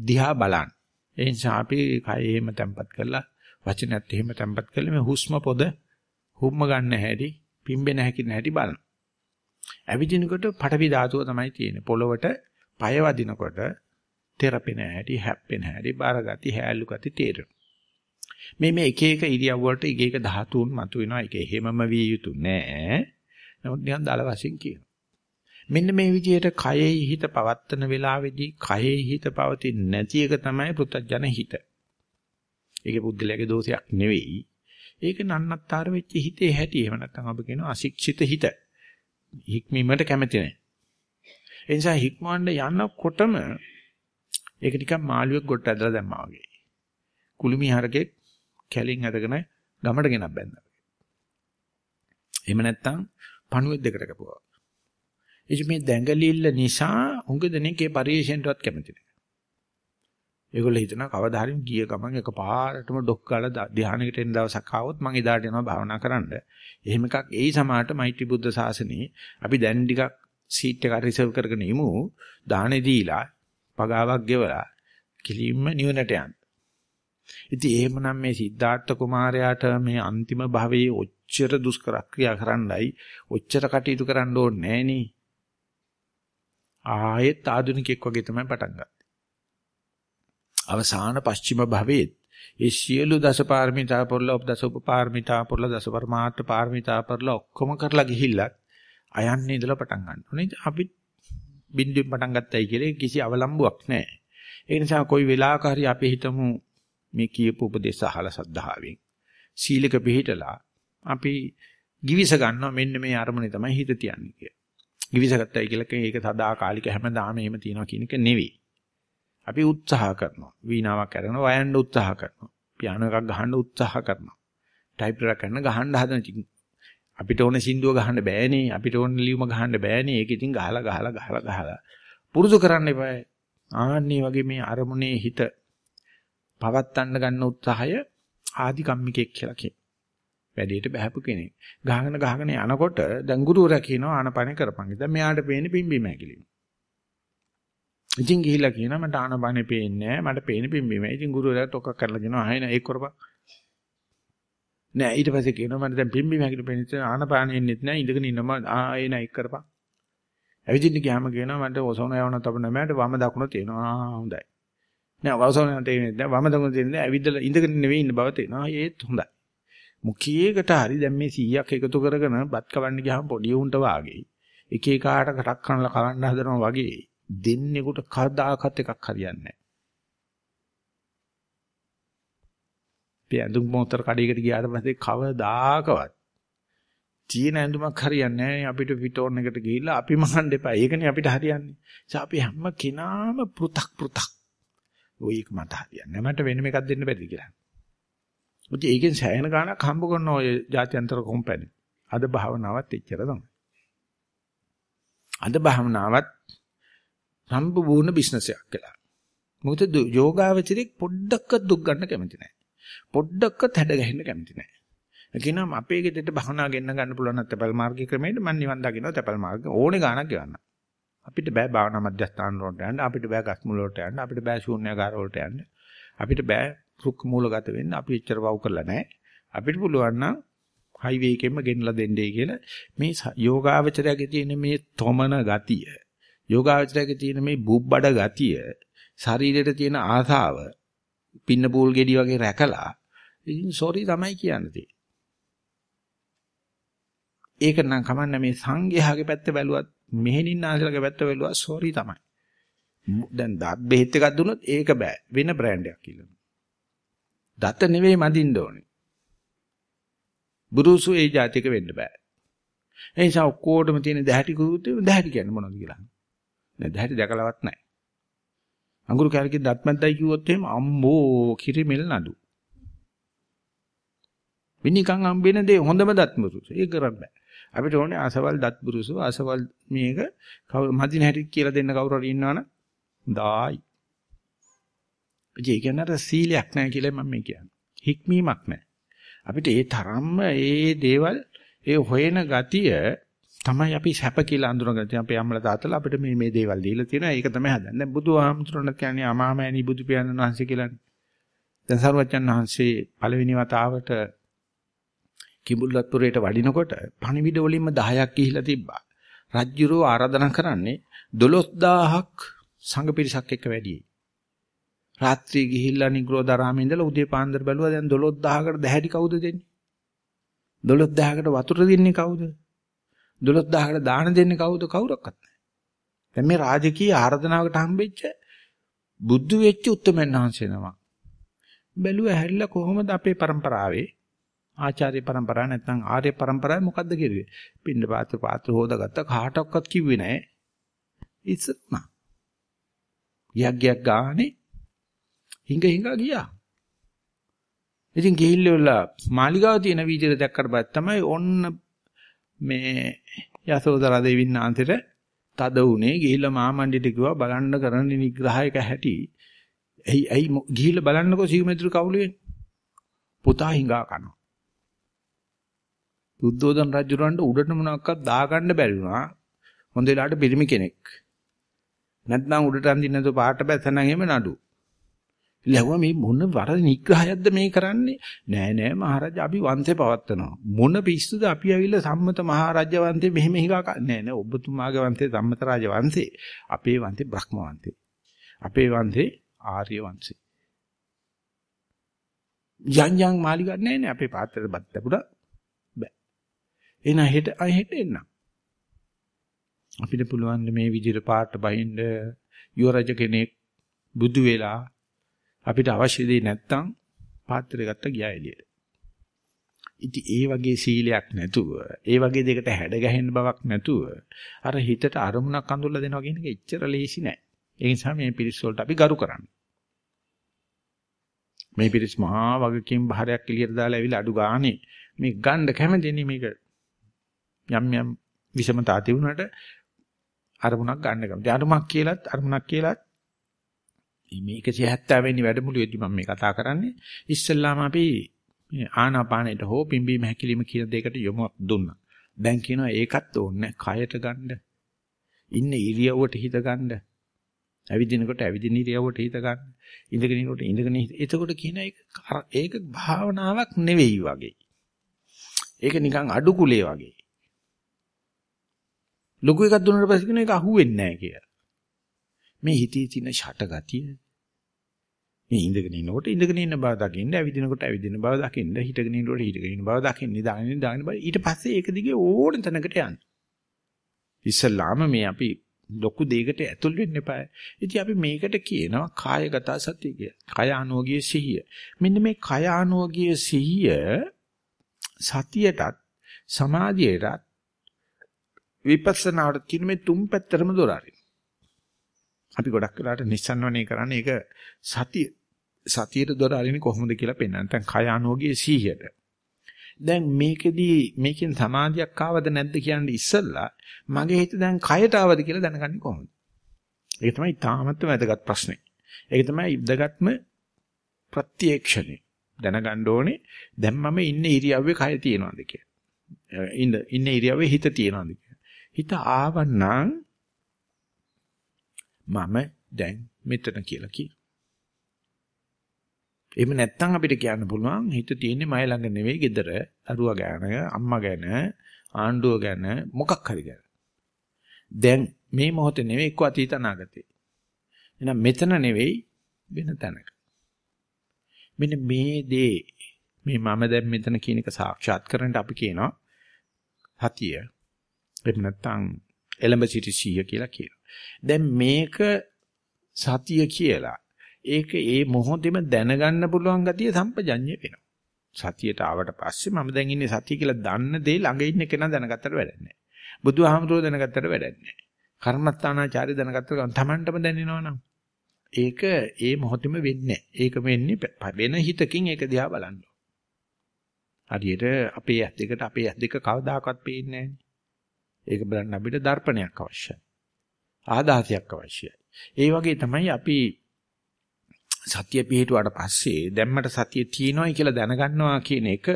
දිහා බලන්නේ. ඒ නිසා අපි කය එහෙම තැම්පත් කරලා වචනත් එහෙම තැම්පත් කරලා මේ හුස්ම පොද හුම්ම ගන්න හැටි පිම්බෙන හැකින හැටි බලන. ඇවිදිනකොට පටවි ධාතුව තමයි තියෙන්නේ. පොළවට පය වදිනකොට තෙරපෙන හැටි, හැප්පෙන හැටි, බාරගති, හැලු ගති තේරෙනවා. මේ මේ එක එක ඉරියව් වලට එක එක ධාතුන් මතුවෙනවා. ඒක එහෙමම විය යුතු නෑ. නමුත් නිකන් දල වශයෙන් කියනවා. මෙන්න මේ විදිහට කයෙහි හිත පවත්තන වෙලාවේදී කයෙහි හිත පවතින්නේ නැති එක තමයි පෘථජන හිත. ඒකේ පුද්ගලයාගේ දෝෂයක් නෙවෙයි. ඒක නන්නත්තර වෙච්ච හිතේ හැටි. එහෙම නැත්නම් අපි කියනවා අශික්ෂිත හිත. හික්මීමට කැමති නැහැ. ඒ නිසා හික්මවන්න යනකොටම ඒක නිකන් මාළුවෙක් ගොඩට ඇදලා දැම්මා වගේ. කුළුමි හරකෙක් කැලින් ඇදගෙන ගමට ගෙනක් බැන්දා. එහෙම නැත්නම් පණුවෙක් දෙකට කපුවා. ඉතින් මේ දැඟලිල්ල නිසා උඟ දෙනෙක්ගේ පරිේශයෙන්ටවත් කැමති නැහැ. ඒගොල්ලෝ හිතනවා කවදා හරි ගිය ගමන් එකපාරටම ඩොක් ගාලා ධානයකට එන දවසක් ආවොත් මං එදාට යනවා භාවනා කරන්න. එහෙම එකක් එයි සමාහට මෛත්‍රී බුද්ධ ශාසනයේ අපි දැන් ටිකක් සීට් එක රිසර්ව් කරගෙන ඉමු. දාහනේ දීලා පගාවක් ගෙවලා කිලින්ම නිවනට යන්න. ඉතින් එහෙමනම් මේ සිද්ධාර්ථ කුමාරයාට මේ අන්තිම භවයේ ඔච්චර දුෂ්කර ක්‍රියා කරන්නයි ඔච්චර කටයුතු කරන්න ඕනේ නෑනේ. ආයෙත් ආදුනිකෙක් වගේ තමයි පටන් ගත්තේ. අවසාන පස්චිම භවයේ ඒ සියලු දසපාරමිතා පුරලා දස උපපාරමිතා පුරලා දස පරමාර්ථ පාරමිතා පුරලා ඔක්කොම කරලා ගිහිල්ලත් අයන්නේ ඉඳලා පටන් ගන්න ඕනේ. අපි බින්දුවෙන් පටන් ගත්තයි කියලා කිසි අවලම්බුවක් නැහැ. ඒ නිසා කොයි වෙලාවක හරි අපි හිතමු මේ කියපු උපදේශ අහලා සද්ධාවෙන් සීලක පිළිහිටලා අපි givis ගන්නවා මෙන්න මේ අරමුණේ තමයි හිත තියන්නේ කියලා. givis ගත්තයි කියලා ඒක සදාකාලික හැමදාම එහෙම තියනවා කියන එක නෙවෙයි. අපි උත්සාහ කරනවා. වීණාවක් අරගෙන වයන්න උත්සාහ කරනවා. පියානෝ එකක් ගහන්න උත්සාහ කරනවා. ටයිප්‍රයිටර් කරන ගහන්න හදන අපිට ඕනේ සින්දුව ගහන්න බෑනේ. අපිට ඕනේ ලියුම ගහන්න බෑනේ. ඒක ඉතින් ගහලා ගහලා ගහලා ගහලා පුරුදු කරන්න එපා. ආන්නේ වගේ මේ අරමුණේ හිත පවත්තන්න ගන්න උත්සාහය ආදි කම්මිකෙක් කියලා කියනවා. වැඩේට බහැපු කෙනෙක්. ගහගෙන ගහගෙන යනකොට දැන් ගුරුවරයා කියනවා ආනපන කරපන්. දැන් මෙයාට පේන්නේ පිම්බීම හැකිලිම. ඉතින් ගිහිල්ලා කියනවා මට ආනපනෙ පේන්නේ නැහැ. මට පේන්නේ පිම්බීම. ඉතින් ගුරුවරයා ටොකක් කරලා කියනවා ආයෙන ඒක කරපන්. නෑ ඊට පස්සේ කියනවා මට දැන් පිම්බීම හැකිලිම පේන්නේ ආනපනෙ ඉන්නෙත් නැහැ. ඉඳගෙන ඉන්නම ආයෙන ඒක කරපන්. ඇවිදින්න ගියාම කියනවා මට ඔසවන යවන තබන මෑට වම දකුණ තියෙනවා. ආ හොඳයි. නෑ ඔසවන තේන්නේ නැහැ. වම දකුණ තේන්නේ ඇවිදලා ඉඳගෙන නෙවෙයි ඉන්න බව තේනවා. ඒත් හොඳයි. මුඛියේකට හරි දැන් මේ 100ක් එකතු කරගෙන බත් කවන්න ගියාම පොඩි උන්ට වාගේ එක එක කාට කටක් කනලා කවන්න හදනවා වගේ දෙන්නෙකුට කවදාකවත් එකක් හරියන්නේ නැහැ. පියඳුම් මොතර කඩේකට ගියාට පස්සේ කවදාකවත් චීන ඇඳුමක් හරියන්නේ නැහැ අපිට පිටෝන් එකට ගිහිල්ලා අපි මහන්න එපා. ඒකනේ අපිට හරියන්නේ. ඒ අපි හැම කෙනාම පෘ탁 පෘ탁. ඔය එක මට හරියන්නේ. මට වෙනම එකක් දෙන්න බැරිද කියලා. මුති ඒකෙන් සෑහෙන ගාණක් හම්බ කරන ඔය ජාත්‍යන්තර කම්පැනි. අද භාවනාවත් එච්චර තමයි. අද භාවනාවත් සම්පූර්ණ බිස්නස් එකක් කියලා. මොකද යෝගාවචරික පොඩ්ඩක්වත් දුක් ගන්න කැමති නැහැ. පොඩ්ඩක්වත් හැඩ ගැහෙන්න කැමති නැහැ. කියනවා අපේ ගෙදරට භවනා ගෙන්න ගන්න පුළුවන් නැත්නම් තැපල් මාර්ගයේ ක්‍රමයට මම නිවන් දකින්නවා තැපල් මාර්ග ඕනේ ගාණක් ගෙවන්න. අපිට බෑ භාවනා මධ්‍යස්ථාන වලට යන්න අපිට බෑ ගස් මුල වලට යන්න අපිට බෑ ශූන්‍යagara වලට යන්න අපිට බෑ රුක් මූලගත වෙන්න අපි එච්චර වව් කරලා නැහැ. අපිට පුළුවන් නම් හයිවේ එකෙන්ම ගෙන්නලා දෙන්නේ කියලා මේ යෝගාවචරයේ තියෙන මේ තොමන ගතිය යෝගාවචරයේ තියෙන මේ බුබ්බඩ ගතිය ශරීරයට තියෙන ආසාව පින්න පූල් ගෙඩි වගේ රැකලා ඉතින් සෝරි තමයි කියන්නේ. ඒක නම් කමන්න මේ සංඝයාගේ පැත්ත බැලුවත් මෙහෙණින් ආසලගේ පැත්ත බැලුවත් සෝරි තමයි. දැන් දත් බෙහෙත් එකක් දුන්නොත් ඒක බෑ වෙන බ්‍රෑන්ඩ් එකක් කියලා. දත නෙවෙයි මදින්න ඕනේ. බුරුසු ඒ જાතික වෙන්න බෑ. ඒ නිසා ඔක්කොටම තියෙන දැහැටි කුරුත් දැහැටි කියන්නේ මොනවද කියලා. නෑ දැහැටි දැකලවත් නෑ. අඟුරු කැලකින් දත් මැද්දයි කිව්වොත් එහෙම අම්බෝ කිරිමෙල් නඩු. විනිකන් හම්බෙන දේ හොඳම දත් බුරුසු. ඒක කරන්න බෑ. අපිට ඕනේ අසවල් දත් බුරුසු අසවල් මේක මදින හැටි කියලා දෙන්න කවුරු හරි ඉන්නවනම් දායි. ඒ කියන්නේ අර සීලයක් නැහැ කියලා මම කියන්නේ. හික්මීමක් නැහැ. අපිට ඒ තරම්ම ඒ දේවල් ඒ හොයන ගතිය තමයි අපි සැප කියලා අඳුරගත්තේ. අපේ අම්මලා තාත්තලා අපිට මේ මේ දේවල් දීලා තියෙනවා. ඒක තමයි හදන්නේ. දැන් බුදුහාමුදුරණ කියන්නේ අමාමෑණී බුදු පියාණන් වහන්සේ කියලානේ. දැන් සරුවච්චන් වහන්සේ පළවෙනි වතාවට කිඹුල්වත්පුරයට වඩිනකොට පණිවිඩ වලින්ම 10ක් ගිහිලා තිබ්බා. රජ්ජුරෝ ආරාධනා කරන්නේ 12000ක් සංඝ පිරිසක් එක්ක වැඩියි. රාත්‍රියේ ගිහිල්ලා නිග්‍රෝධාරාමේ ඉඳලා උදේ පාන්දර බැලුවා දැන් 12000කට දැහැටි කවුද දෙන්නේ? 12000කට වතුර දෙන්නේ කවුද? 12000කට දාන දෙන්නේ කවුද කවුරක්වත් නැහැ. දැන් මේ රාජකීය ආර්ධනාවකට හම්බෙච්ච බුද්ධ වෙච්ච උත්තරමන් වහන්සේ නම. බැලුව හැරිලා කොහොමද අපේ પરම්පරාවේ ආචාර්ය પરම්පරාව නැත්නම් ආර්ය પરම්පරාව මොකද්ද කිරුවේ? පින්න පාත්‍ර පාත්‍ර හොදාගත්ත කාටවත් කිව්වේ නැහැ. ඉස්සනා. යග්ගයක් ගානේ හිඟ හිඟ ගියා. ඉතින් ගිහිල්ලා මාලිගාව තියෙන වීදිර දැක්කට පස්සේ තමයි ඔන්න මේ යසෝදරා දෙවියන් ආන්තර තද උනේ ගිහිල්ලා මාමණ්ඩිට කිව්වා බලන්න කරන නිග්‍රහයක හැටි. එයි එයි ගිහිල්ලා බලන්නකෝ සීමෙත්‍ර කවුලුවේ. පුතා හිඟා කනවා. බුද්ධෝදන රජුරන්ට උඩට මොනක්වත් දාගන්න බැරි වුණා. හොඳ වෙලාවට පිරිමි කෙනෙක්. නැත්නම් උඩට අඳින්න නැතුව පාට බැසනම් එහෙම නඩු. ලැබුවා මේ මොන වර නිග්‍රහයක්ද මේ කරන්නේ? නෑ නෑ මහරජා අපි වංශේ පවත්නවා මොන පිස්සුද අපි ඇවිල්ලා සම්මත මහරජා වංශේ මෙහෙම හිගා නෑ නෑ ඔබතුමාගේ වංශේ සම්මත රාජ වංශේ අපේ වංශේ බ්‍රහ්ම වංශේ අපේ වංශේ ආර්ය වංශේ යන් යන් මාලිගා නෑ නෑ අපේ පාත්‍රයට බත් ලැබුණා. බෑ. එන හෙට අය හෙට එන්න අපිට පුළුවන් මේ විදිහට පාට බහින්න යුවරජ කෙනෙක් බුදු වෙලා අපිට අවශ්‍ය දේ නැත්තම් පාත්‍රය ගත්ත ගියා එළියට. ඉතින් ඒ වගේ සීලයක් නැතුව, ඒ වගේ දෙයකට හැඩ ගැහෙන්න බවක් නැතුව අර හිතට අරමුණක් අඳුල්ලා දෙනවා කියන එක එච්චර ලේසි නෑ. ඒ නිසා මේ පිරිස් වලට අපි ගරු කරන්නේ. මේ පිරිස් මහා වගකීම් භාරයක් එළියට දාලා ඇවිල්ලා අඩු ගානේ මේ ගන්න කැමතිනේ මේක යම් යම් විෂමතා තිබුණාට අරමුණක් ගන්න කැමති. අරමුණක් කියලාත් අරමුණක් කියලාත් මේ 170 වෙනි වැඩමුළුවේදී මම මේ කතා කරන්නේ ඉස්සෙල්ලාම අපි ආනාපානෙට හෝ පිම්බීම හැකිලිම කියන දෙයකට යොමුක් දුන්නා. දැන් කියනවා ඒකත් ඕනේ කයට ගන්න. ඉන්න ඉරියව්වට හිත ගන්න. ඇවිදිනකොට ඇවිදින ඉරියව්වට හිත ගන්න. ඉඳගෙන ඉන්නකොට ඉඳගෙන එතකොට කියන එක ඒක භාවනාවක් නෙවෙයි වගේ. ඒක නිකන් අඩු කුලේ වගේ. ලොකු එකක් දුන්නාට පස්සේ කියන එක අහුවෙන්නේ නැහැ කියලා. මේ හිතේ තියෙන ෂට ගතිය මේ ඉඳගෙන ඉන්නකොට ඉඳගෙන ඉන්න බව දකින්න ඇවිදිනකොට ඇවිදින බව දකින්න හිටගෙන ඉන්නකොට හිටගෙන ඉන්න බව දකින්න දාගෙන දාගෙන බව ඊට පස්සේ ඒක දිගේ ඕන තැනකට යන්න ඉස්සල්ලාම මේ අපි ලොකු දෙයකට ඇතුල් වෙන්න එපා. ඉතින් අපි මේකට කියනවා කායගත සතිය කියලා. කය ආනෝගිය සිහිය. මෙන්න මේ කය ආනෝගිය සිහිය සතියටත් සමාධියටත් විපස්සනාවට කියන මේ තුන් පැත්තරම දොරාරින්. අපි ගොඩක් වෙලාට නිස්සන්වනේ කරන්නේ ඒක සතිය සතියට දොර අරින්නේ කොහොමද කියලා පෙන්වන්න. නැත්නම් කය අනෝගිය සීහියට. දැන් මේකෙදී මේකෙන් සමාධියක් ආවද නැද්ද කියන්නේ ඉස්සල්ලා මගේ හිත දැන් කයට ආවද කියලා දැනගන්නේ කොහොමද? ඒක තමයි තාමත් වැදගත් ප්‍රශ්නේ. ඒක තමයි ඉබ්දගත්ම ප්‍රත්‍යක්ෂණේ. දැනගන්න ඕනේ දැන් මම ඉන්නේ ඉරියව්වේ කය තියනවාද කියලා. ඉන්න ඉන්න ඉරියව්වේ හිත තියනවාද කියලා. හිත ආවනම් මම දැන් මෙතන කියලා කියනවා. එහෙම නැත්නම් අපිට කියන්න පුළුවන් හිත තියෙන්නේ මයි ළඟ නෙවෙයි gedara අරුවා ගැන අම්මා ගැන ආණ්ඩුව ගැන මොකක් හරි ගැන. දැන් මේ මොහොතේ නෙවෙයි එක්ක අතීත අනාගතේ. එහෙනම් මෙතන නෙවෙයි වෙන තැනක. මෙන්න මේ දේ මේ මම දැන් මෙතන කියන එක සාක්ෂාත් කරගන්න අපි කියනවා සතිය. එහෙම නැත්නම් එලඹ සිටි සිහිය කියලා කියනවා. දැන් මේක සතිය කියලා ඒක ඒ මොහොතේම දැනගන්න පුළුවන් ගතිය සම්පජඤ්ඤය වෙනවා. සතියට ආවට පස්සේ මම දැන් ඉන්නේ සතිය කියලා දන්න දේ ළඟ ඉන්න කෙනා දැනගත්තට වැඩක් නැහැ. බුදුහාමුදුරුවෝ දැනගත්තට වැඩක් නැහැ. කර්මස්ථානාචාර්ය දැනගත්තට ගමන් Tamanටම දැනෙනවනම් ඒක ඒ මොහොතේම වෙන්නේ ඒක වෙන්නේ වෙන හිතකින් ඒක දිහා බලන්න. හරියට අපේ ඇස් දෙකට අපේ ඇස් දෙක කවදාකවත් පේන්නේ ඒක බලන්න අපිට දර්පණයක් අවශ්‍යයි. ආදාසයක් අවශ්‍යයි. ඒ වගේ තමයි අපි සතිය පිහිටුවාට පස්සේ දැම්මට සතිය තියෙනවායි කියලා දැනගන්නවා කියන එක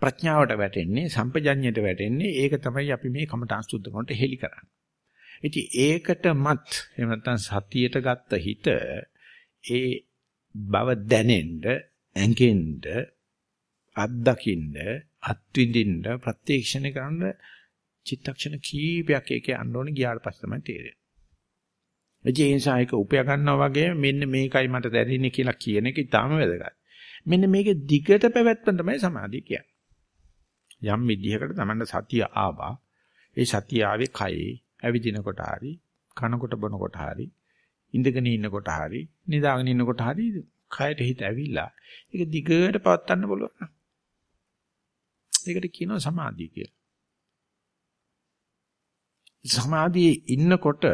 ප්‍රඥාවට වැටෙන්නේ සම්පජඤ්ඤයට වැටෙන්නේ ඒක තමයි අපි මේ කමඨාන් සුද්ධ කරනට හෙලි කරන්නේ. ඉතින් ඒකටමත් එහෙම නැත්නම් සතියට ගත්ත හිත ඒ බව දැනෙන්න ඇඟෙන්න අත්දකින්න අත්විඳින්න ප්‍රත්‍යක්ෂණය කරන්න චිත්තක්ෂණ කීපයක් ඒකේ යන්න ඕනේ ගියාට පස්සේ තමයි තේරෙන්නේ. ඒ නිසා ඒක උපය ගන්නවා වගේ මෙන්න මේකයි මට දැනෙන්නේ කියලා කියන එක ඉතාම වැදගත්. මෙන්න මේකේ දිගට පැවැත්ම තමයි සමාධිය කියන්නේ. යම් විදිහකට තමන්න සතිය ආවා. ඒ සතිය ආවේ කයේ ඇවිදිනකොට හරි, කනකොට බොනකොට හරි, ඉඳගෙන ඉන්නකොට හරි, නිදාගෙන ඉන්නකොට හරි කයට හිත ඇවිල්ලා ඒක දිගට පවත්වන්න පුළුවන්. ඒකට කියනවා සමාධිය කියලා. සමාධියේ ඉන්නකොට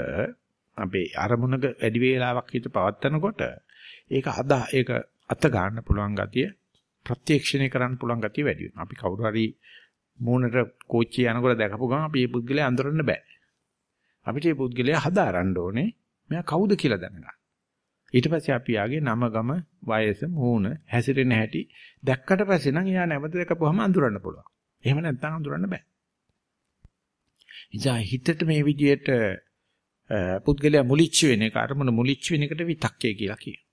අපේ අරමුණක වැඩි වේලාවක් හිත පවත්නකොට ඒක අදා ඒක අත ගන්න පුළුවන් ගතිය ප්‍රත්‍යක්ෂණය කරන්න පුළුවන් ගතිය වැඩි වෙනවා. අපි කවුරු හරි මූණට කෝච්චිය යනකොට දැකපු ගමන් අපි මේ පුද්ගලයා අඳුරන්න බෑ. අපිට මේ පුද්ගලයා හදාරන්න ඕනේ. මෙයා කවුද කියලා දැනගන්න. ඊට පස්සේ අපි යාගේ නම ගම වයස මූණ හැසිරෙන හැටි දැක්කට පස්සේ නම් එයා නැවත දැකපුවම අඳුරන්න පුළුවන්. එහෙම නැත්නම් අඳුරන්න බෑ. ඉතින් හිතට මේ විදියට පුද්ගලයා මුලිච්ච වෙන එක අරමුණ මුලිච්ච වෙන එකට විතක්කය කියලා කියනවා.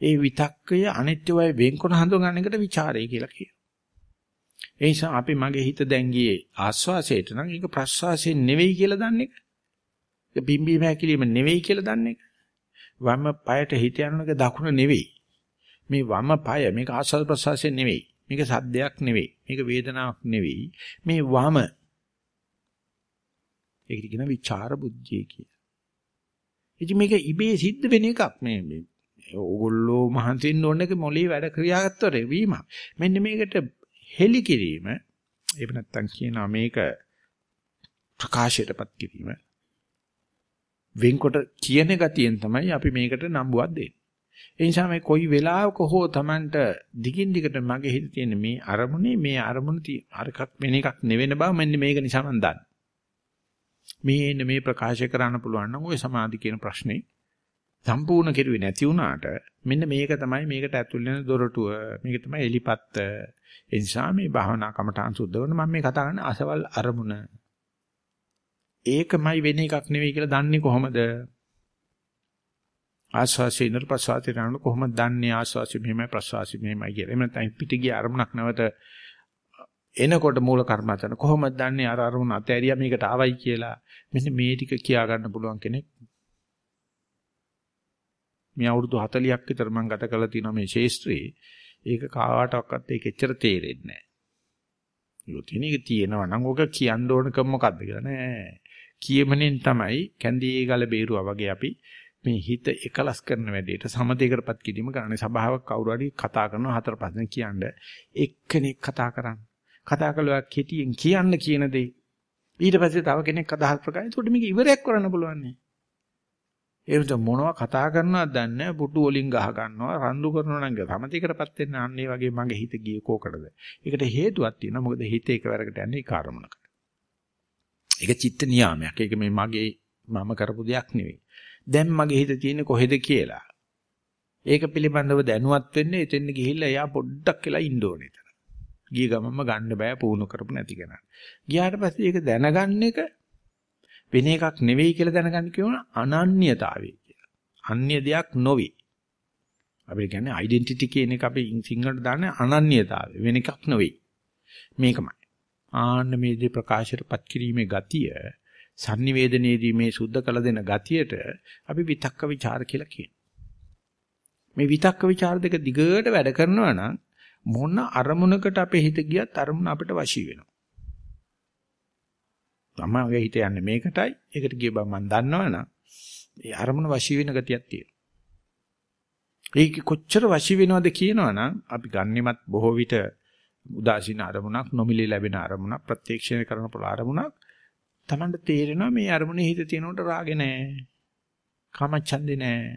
ඒ විතක්කය අනිත්‍යවයි වෙන්කොන හඳුනගන්න එකට ਵਿਚාරය කියලා කියනවා. ඒ නිසා අපි මගේ හිත දැන් ගියේ ආස්වාසයට නම් ඒක ප්‍රස්වාසයෙන් නෙවෙයි කියලා දන්න එක. ඒක බිම්බීම හැකිලිම නෙවෙයි කියලා දන්න එක. වම පායට හිත යන එක දකුණ නෙවෙයි. මේ වම පාය මේක ආස්වාද ප්‍රස්වාසයෙන් නෙවෙයි. මේක සද්දයක් නෙවෙයි. මේක වේදනාවක් නෙවෙයි. මේ වම ඒකට කියන විචාර බුද්ධිය කියලා. ඉතින් මේක ඉබේ සිද්ධ වෙන එකක් මේ මේ ඕගොල්ලෝ මහන්සියෙන් ඕන එක මොලේ වැඩ ක්‍රියාගත්තොත් වීම. මෙන්න මේකට හෙලි කිරීම එහෙම නැත්නම් කියනවා මේක ප්‍රකාශයටපත් කිරීම වෙන්කොට කියන ගතියෙන් තමයි අපි මේකට නම්බුවක් දෙන්නේ. ඒ නිසා මේ කොයි වෙලාවක හෝ Tamanට දිගින් දිගට මගේ හිතේ තියෙන මේ අරමුණේ මේ අරමුණ අරකක් වෙන එකක් නෙවෙන බව මෙන්න මේක නිසා මම දන්නේ. මේ එන්න මේ ප්‍රකාශ කරන්න පුළුවන් නම් ওই සමාධි කියන ප්‍රශ්නේ සම්පූර්ණ කෙරුවේ නැති වුණාට මෙන්න මේක තමයි මේකට ඇතුල් වෙන දොරටුව මේක තමයි එලිපත්ත. ඒ නිසා මේ භාවනා කමඨාන් සුද්ධ කරන මම මේ කතා කරන්නේ අසවල් අරමුණ. ඒකමයි වෙන එකක් නෙවෙයි කියලා දන්නේ කොහොමද? ආස්වාසිය ඉදර ප්‍රසවාසය කරනකොට කොහොමද දන්නේ? ආස්වාසිය මෙහෙමයි ප්‍රසවාසිය මෙහෙමයි කියලා. එහෙම නැත්නම් පිටිගිය අරමුණක් නැවත එනකොට මූල කර්මතන කොහොමද දන්නේ අර අරමුණ අතෑරියා මේකට ආවයි කියලා? මෙන්න මේ ටික කියා ගන්න පුළුවන් කෙනෙක්. මේ අවුරුදු 40ක් විතර මම ගත කරලා තියෙනවා මේ ශේස්ත්‍රයේ ඒක කාටවත් ඒක එච්චර තේරෙන්නේ නැහැ. යොතිනික තියෙනවා නම් ඔක කියන්න ඕනකම මොකද්ද කියලා නෑ. කියමනෙන් තමයි කැන්දී ගල බේරුවා වගේ අපි මේ හිත එකලස් කරන වැඩේට සමතේකටපත් කිරීම කරන්නේ. සභාවක් කවුරු හරි කතා කරනවා හතර පහ දෙනෙක් කියන්නේ. එක්කෙනෙක් කතා කරන්නේ. කතා කළා කෙටියෙන් කියන්න කියන දේ ඊට පස්සේ තව කෙනෙක් අදහස් ප්‍රකාශ. ඒකට මේක ඉවරයක් කරන්න පුළුවන් නේ. ඒකට මොනවා කතා කරනවද දන්නේ පුටු වලින් ගහ ගන්නවා රණ්ඩු කරනවා නම් සමතිකරපත් වෙන්න අන්න ඒ වගේ මගේ හිත ගියේ කෝකටද. ඒකට හේතුවක් තියෙනවා. මොකද හිත එකවරකට යන්නේ ඒ කාර්මණකට. ඒක චිත්ත නියාමයක්. ඒක මේ මගේ මම කරපු දෙයක් නෙවෙයි. දැන් මගේ හිත තියෙන්නේ කොහෙද කියලා. ඒක පිළිබඳව දැනුවත් වෙන්නේ එතෙන් ගිහිල්ලා එයා පොඩ්ඩක් කියලා ඉන්න ඕනේ. ගිය ගමන්ම ගන්න බෑ පුහුණු කරපු නැති කෙනා. ගියාට පස්සේ ඒක දැනගන්න එක වෙන එකක් නෙවෙයි කියලා දැනගන්න කියන අනන්‍යතාවය කියලා. අන්‍ය දෙයක් නොවේ. අපි කියන්නේ ඩෙන්ටිටි කියන එක අපි සිංහලට දාන්නේ අනන්‍යතාවය වෙන එකක් නෙවෙයි. මේකමයි. ආන්න මේ දේ ප්‍රකාශයටපත් කිරීමේ ගතිය sannivedaniyedi මේ සුද්ධ කළ දෙන ගතියට අපි විතක්ක ਵਿਚාර කියලා කියනවා. මේ විතක්ක ਵਿਚාර දෙක දිගට වැඩ කරනවා නම් මොන අරමුණකට අපේ හිත ගියත් අරමුණ අපිට වශී වෙනවා. තමගේ හිත යන්නේ මේකටයි. ඒකට ගිය බව මම දන්නවනම් ඒ අරමුණ වශී වෙන ගතියක් තියෙනවා. ඒක කොච්චර වශී වෙනවද කියනවනම් අපි ගන්නෙමත් බොහෝ විට උදාසීන අරමුණක් නොමිලේ ලැබෙන අරමුණක් ප්‍රත්‍යක්ෂණය කරන පොළ අරමුණක් Tamanට තේරෙනවා මේ අරමුණේ හිත තියෙනකොට රාගෙ නැහැ. කාමච්ඡන්දේ නැහැ.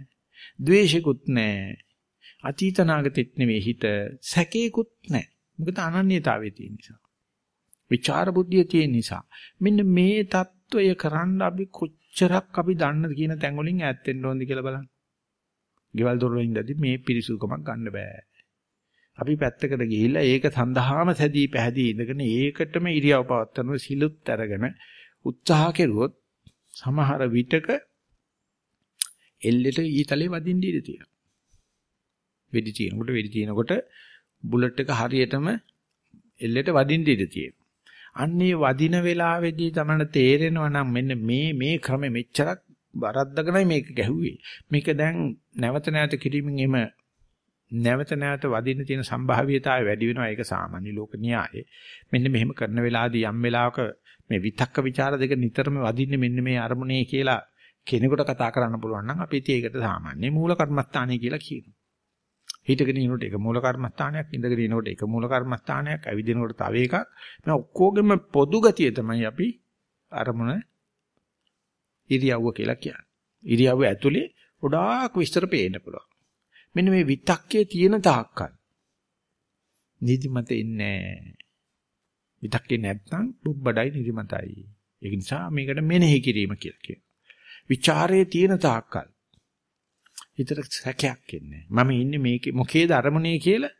ද්වේෂිකුත් නැහැ. අතීත නාගතෙත් නෙවෙයි හිත සැකේකුත් නැහැ. මොකද අනන්‍යතාවයේ තියෙන නිසා. විචාර බුද්ධිය තියෙන නිසා. මෙන්න මේ தত্ত্বය කරන්න අපි කොච්චරක් අපි දන්න කියන තැන් වලින් ඈත් වෙන්න ඕනද කියලා බලන්න. ගෙවල් දොරවල ඉඳදී මේ පිරිසුදුකමක් ගන්න බෑ. අපි පැත්තකට ගිහිල්ලා ඒක සඳහාම සැදී පැහැදී ඉඳගෙන ඒකටම ඉරියව් පවත්වන සිලුත් අරගෙන උත්සාහ කෙරුවොත් සමහර විටක එල්ලෙට ඊතලේ වදින්න ඉඩ තියෙනවා. වෙඩි තියෙනකොට වෙඩි තියෙනකොට බුලට් එක හරියටම එල්ලෙට වදින්න ඉඩ තියෙනවා. අන්නේ වදින වෙලාවේදී තමයි තේරෙනවා නම් මෙන්න මේ මේ ක්‍රමෙ මෙච්චරක් වරද්දගෙනයි මේක ගැහුවේ. මේක දැන් නැවත නැවත කිරීමෙන් එම නැවත නැවත වදින්න තියෙන සම්භාව්‍යතාවය වැඩි වෙනවා. ඒක සාමාන්‍ය ලෝක න්‍යායය. මෙන්න මෙහෙම කරන වෙලාවදී යම් වෙලාවක මේ විතක්ක ਵਿਚාර දෙක නිතරම වදින්නේ මෙන්න මේ අරමුණේ කියලා කෙනෙකුට කතා කරන්න පුළුවන් නම් අපි ඉතින් ඒකට සාමාන්‍ය මූල කර්මස්ථානය කියලා කියනවා. හිටගෙන ඉනකොට ඒක මූල කර්මස්ථානයක්, ඉඳගෙන ඉනකොට ඒක මූල කර්මස්ථානයක්, ඇවිදිනකොට තව එකක්. මේ ඔක්කොගෙම පොදු ගතිය තමයි අපි අරමුණ ඉරියව්ව කියලා කියන්නේ. ඉරියව්ව ඇතුලේ ගොඩාක් විස්තර පේන්න පුළුවන්. මෙන්න මේ විතක්කේ තියෙන තාක්කල් නිදිමත ඉන්නේ විතක්කේ නැත්නම් බුබ්බඩයි නිදිමතයි. ඒක නිසා මේකට මෙනෙහි කිරීම කියලා කියනවා. ਵਿਚාරයේ තියෙන තාක්කල් හිතට සැකයක් එන්නේ. මම ඉන්නේ මේකේ මොකේද අරමුණේ කියලා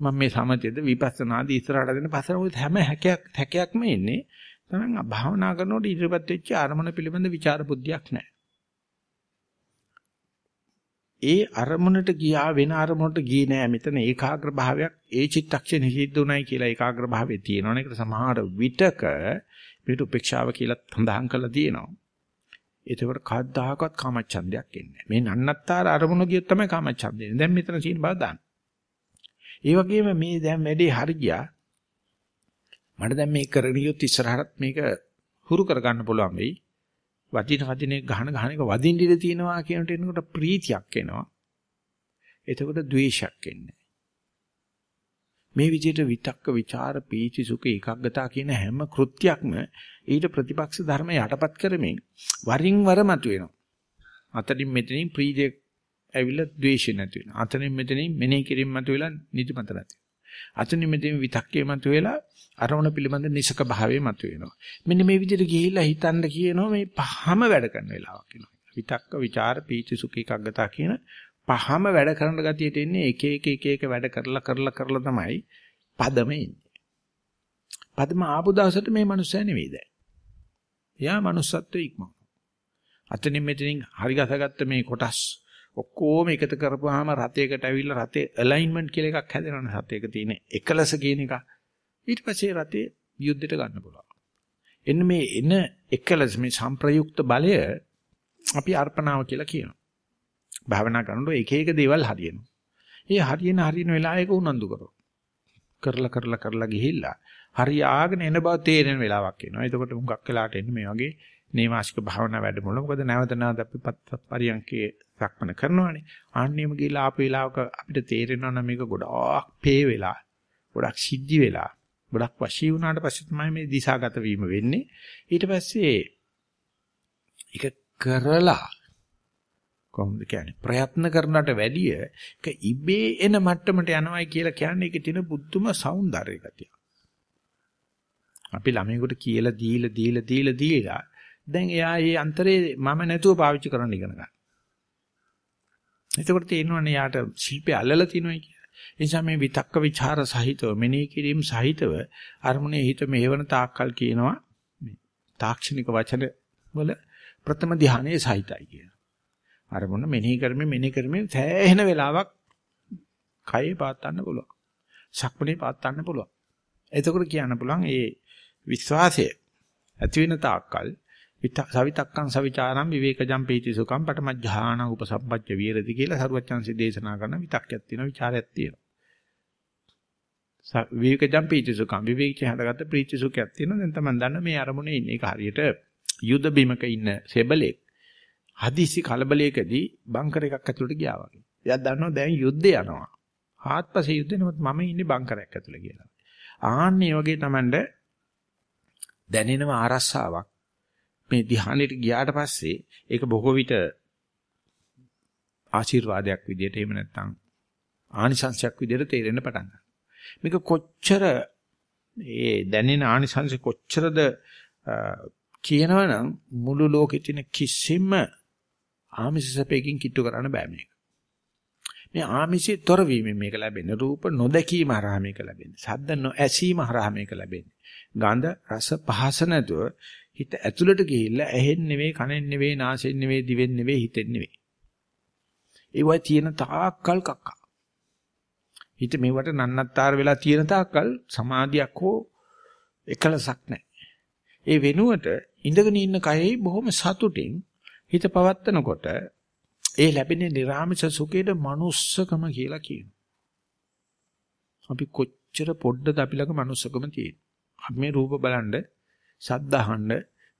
මම මේ සමතේද විපස්සනාදී ඉස්සරහට දෙන පස්සට ඔය හැම හැකයක් හැකයක්ම එන්නේ. තමයි භාවනා කරනකොට ඉදිරියපත් වෙච්ච අරමුණ පිළිබඳ ਵਿਚාර බුද්ධියක් නැහැ. ඒ අරමුණට ගියා වෙන අරමුණට ගියේ නෑ මෙතන ඒකාග්‍ර භාවයක් ඒ චිත්තක්ෂණෙ සිද්ධ උනායි කියලා ඒකාග්‍ර භාවයේ තියෙනවනේ ඒකට සමහර විටක මේකට උපේක්ෂාව කියලා සඳහන් කරලා තියෙනවා එතකොට කවදාකවත් කාමච්ඡන්දයක් එන්නේ මේ නන්නත්තර අරමුණ ගියොත් තමයි කාමච්ඡන්දේ දැන් මෙතන තියෙන බව දාන්න. ඒ වගේම මේ දැන් වැඩේ හරි ගියා මට දැන් මේක කරගෙන ගියොත් ඉස්සරහට මේක හුරු කරගන්න පුළුවන් වෙයි. වදින වදිනේ ගහන ගහන එක වදින්න ඉඩ තියෙනවා කියනට එනකොට ප්‍රීතියක් එනවා. එතකොට ද්වේෂයක් එන්නේ. මේ විදිහට විතක්ක ਵਿਚාර පීචි සුඛ ඒකාග්‍රතාව කියන හැම කෘත්‍යයක්ම ඊට ප්‍රතිපක්ෂ ධර්ම යටපත් කරමින් වරින් වර මතුවෙනවා. අතනින් මෙතනින් ප්‍රීතිය ඇවිල්ලා ද්වේෂය නැති වෙනවා. අතනින් මෙතනින් මෙනෙහි කිරීම මතුවෙලා නිදිමත නැති වෙනවා. අතනින් මෙතනින් විතක්කේ මතුවෙලා අරමුණ පිළිබඳ නිසක භාවයේ මතුවෙනවා. මෙන්න මේ විදිහට ගිහිල්ලා හිතන්න කියනවා මේ පහම වැඩ කරන වෙලාවක් වෙනවා. විතක්ක ਵਿਚාර පීචි සුඛ ඒකාග්‍රතාව කියන පහම වැඩ කරන ගතියට එන්නේ එක එක එක එක වැඩ කරලා කරලා කරලා තමයි පදම එන්නේ. පදම ආපු දවසට මේ මනුස්සයා නෙවෙයි දැන්. එයා manussත්වයේ ඉක්මන. අතනින් මෙතනින් හරි ගසගත්ත මේ කොටස් ඔක්කොම එකතු කරපුවාම රතයකට ඇවිල්ලා රතේ ඇලයින්මන්ට් කියලා එකක් හැදෙනවනේ රතයක තියෙන එකලස කියන එක. ඊට පස්සේ රතේ යුද්ධයට ගන්න පුළුවන්. එන්න මේ එන එකලස් මේ සංප්‍රයුක්ත බලය අපි අර්පණාව කියලා කියනවා. භාවනා කරනකොට එක එක දේවල් හරියනවා. ඒ හරියන හරියන වෙලාවයක උනන්දු කරෝ. කරලා කරලා කරලා ගිහිල්ලා හරියාගෙන එන බව තේරෙන වෙලාවක් එනවා. එතකොට මුගක් වෙලාට එන්නේ මේ වගේ නේවාසික භාවනා වැඩමුළ. මොකද නැවත නැවත අපි පරියන්කේ සක්මන කරනවානේ. ආන්නේම ගිහිල්ලා ආපු වෙලාවක අපිට තේරෙනවා නම් මේක ගොඩාක් පේ වෙලා, ගොඩක් සිද්ධි වෙලා, ගොඩක් වශී වුණාට පස්සේ තමයි මේ දිශාගත වීම වෙන්නේ. ඊට පස්සේ ඒක කරලා කොහොමද කියන්නේ ප්‍රයත්න කරනට වැඩිය ඒක ඉබේ එන මට්ටමට යනවායි කියලා කියන්නේ ඒකේ තියෙන බුද්ධම సౌందර්ය ගතිය. අපි ළමයෙකුට කියලා දීලා දීලා දීලා දීලා දැන් එයා මේ අන්තරේ මම නැතුව පාවිච්චි කරන්න ඉගෙන ගන්න. එතකොට තේරෙනවනේ යාට ශිල්පය අල්ලලා තිනොයි කියලා. ඒ නිසා මේ විතක්ක ਵਿਚාර සහිතව මෙනෙහි කිරීම සහිතව අරමුණේ හිත මෙහෙවන තාක්කල් කියනවා තාක්ෂණික වචන වල ප්‍රථම ධානයේ සහිතයි කියලා. අරමුණ මෙනෙහි කරමින් මෙනෙහි කරමින් සෑහෙන වෙලාවක් කයේ පාත්තන්න පුළුවන්. සක්මනේ පාත්තන්න පුළුවන්. එතකොට කියන්න පුළුවන් ඒ විශ්වාසය ඇති වෙන තාක්කල් සවිතක්කං සවිචාරම් විවේකජම් පීති සුඛම් පටමජ්ජාන උපසම්පච්ච විරති කියලා සරුවච්චන්සේ දේශනා කරන විතක්කයක් තියෙනවා විචාරයක් තියෙනවා විවේකජම් පීති සුඛම් විවේකයෙන් හටගත්ත ප්‍රීති සුඛයක් තියෙනවා දැන් තමයි දන්න මේ අරමුණේ ඉන්නේ ඒක හරියට යුද බිමක ඉන්න සෙබලෙක් හදිසි කලබලයකදී බංකර එකක් ඇතුළට ගියා වගේ. එයා දන්නවා දැන් යුද්ධය යනවා. හාත්පසේ යුද්ධේ නමුත් මම ඉන්නේ බංකරයක් ඇතුළේ කියලා. ආන්නේ වගේ Tamand දැනෙනව ආරස්සාවක් මේ ධ්‍යානෙට ගියාට පස්සේ ඒක බොහෝ විට ආශිර්වාදයක් විදියට එහෙම නැත්නම් ආනිසංශයක් විදියට තේරෙන්න පටන් ගන්නවා. මේක කොච්චර ඒ දැනෙන ආනිසංශ කොච්චරද කියනවනම් මුළු ලෝකෙ තියෙන කිසිම ආමිෂ සැපයකින් කිට්ටු කරන්න බෑ මේක. මේ ආමිෂේ තොර වීමෙන් මේක ලැබෙන්නේ රූප නොදැකීම හරහා මේක ලැබෙන්නේ. ශබ්ද නොඇසීම හරහා මේක ලැබෙන්නේ. ගන්ධ රස පහස නැතුව හිත ඇතුළට ගිහිල්ලා ඇහෙන් නෙවෙයි කනෙන් නෙවෙයි නාසයෙන් නෙවෙයි දිවෙන් නෙවෙයි හිතෙන් නෙවෙයි. ඒවයි තියෙන තාක්කල් කක්කා. හිත මේවට නන්නත්තර වෙලා තියෙන තාක්කල් සමාධියක් හෝ එකලසක් නැහැ. ඒ වෙනුවට ඉඳගෙන ඉන්න කයෙහි බොහොම සතුටින් හිත පවත්නකොට ඒ ලැබෙන නිර්ආමිෂ සුඛයට manussකම කියලා කියනවා. අපි කොච්චර පොඩ්ඩද අපි ළඟ manussකම තියෙන්නේ. අපි මේ රූප බලන්න ශබ්ද අහන්න,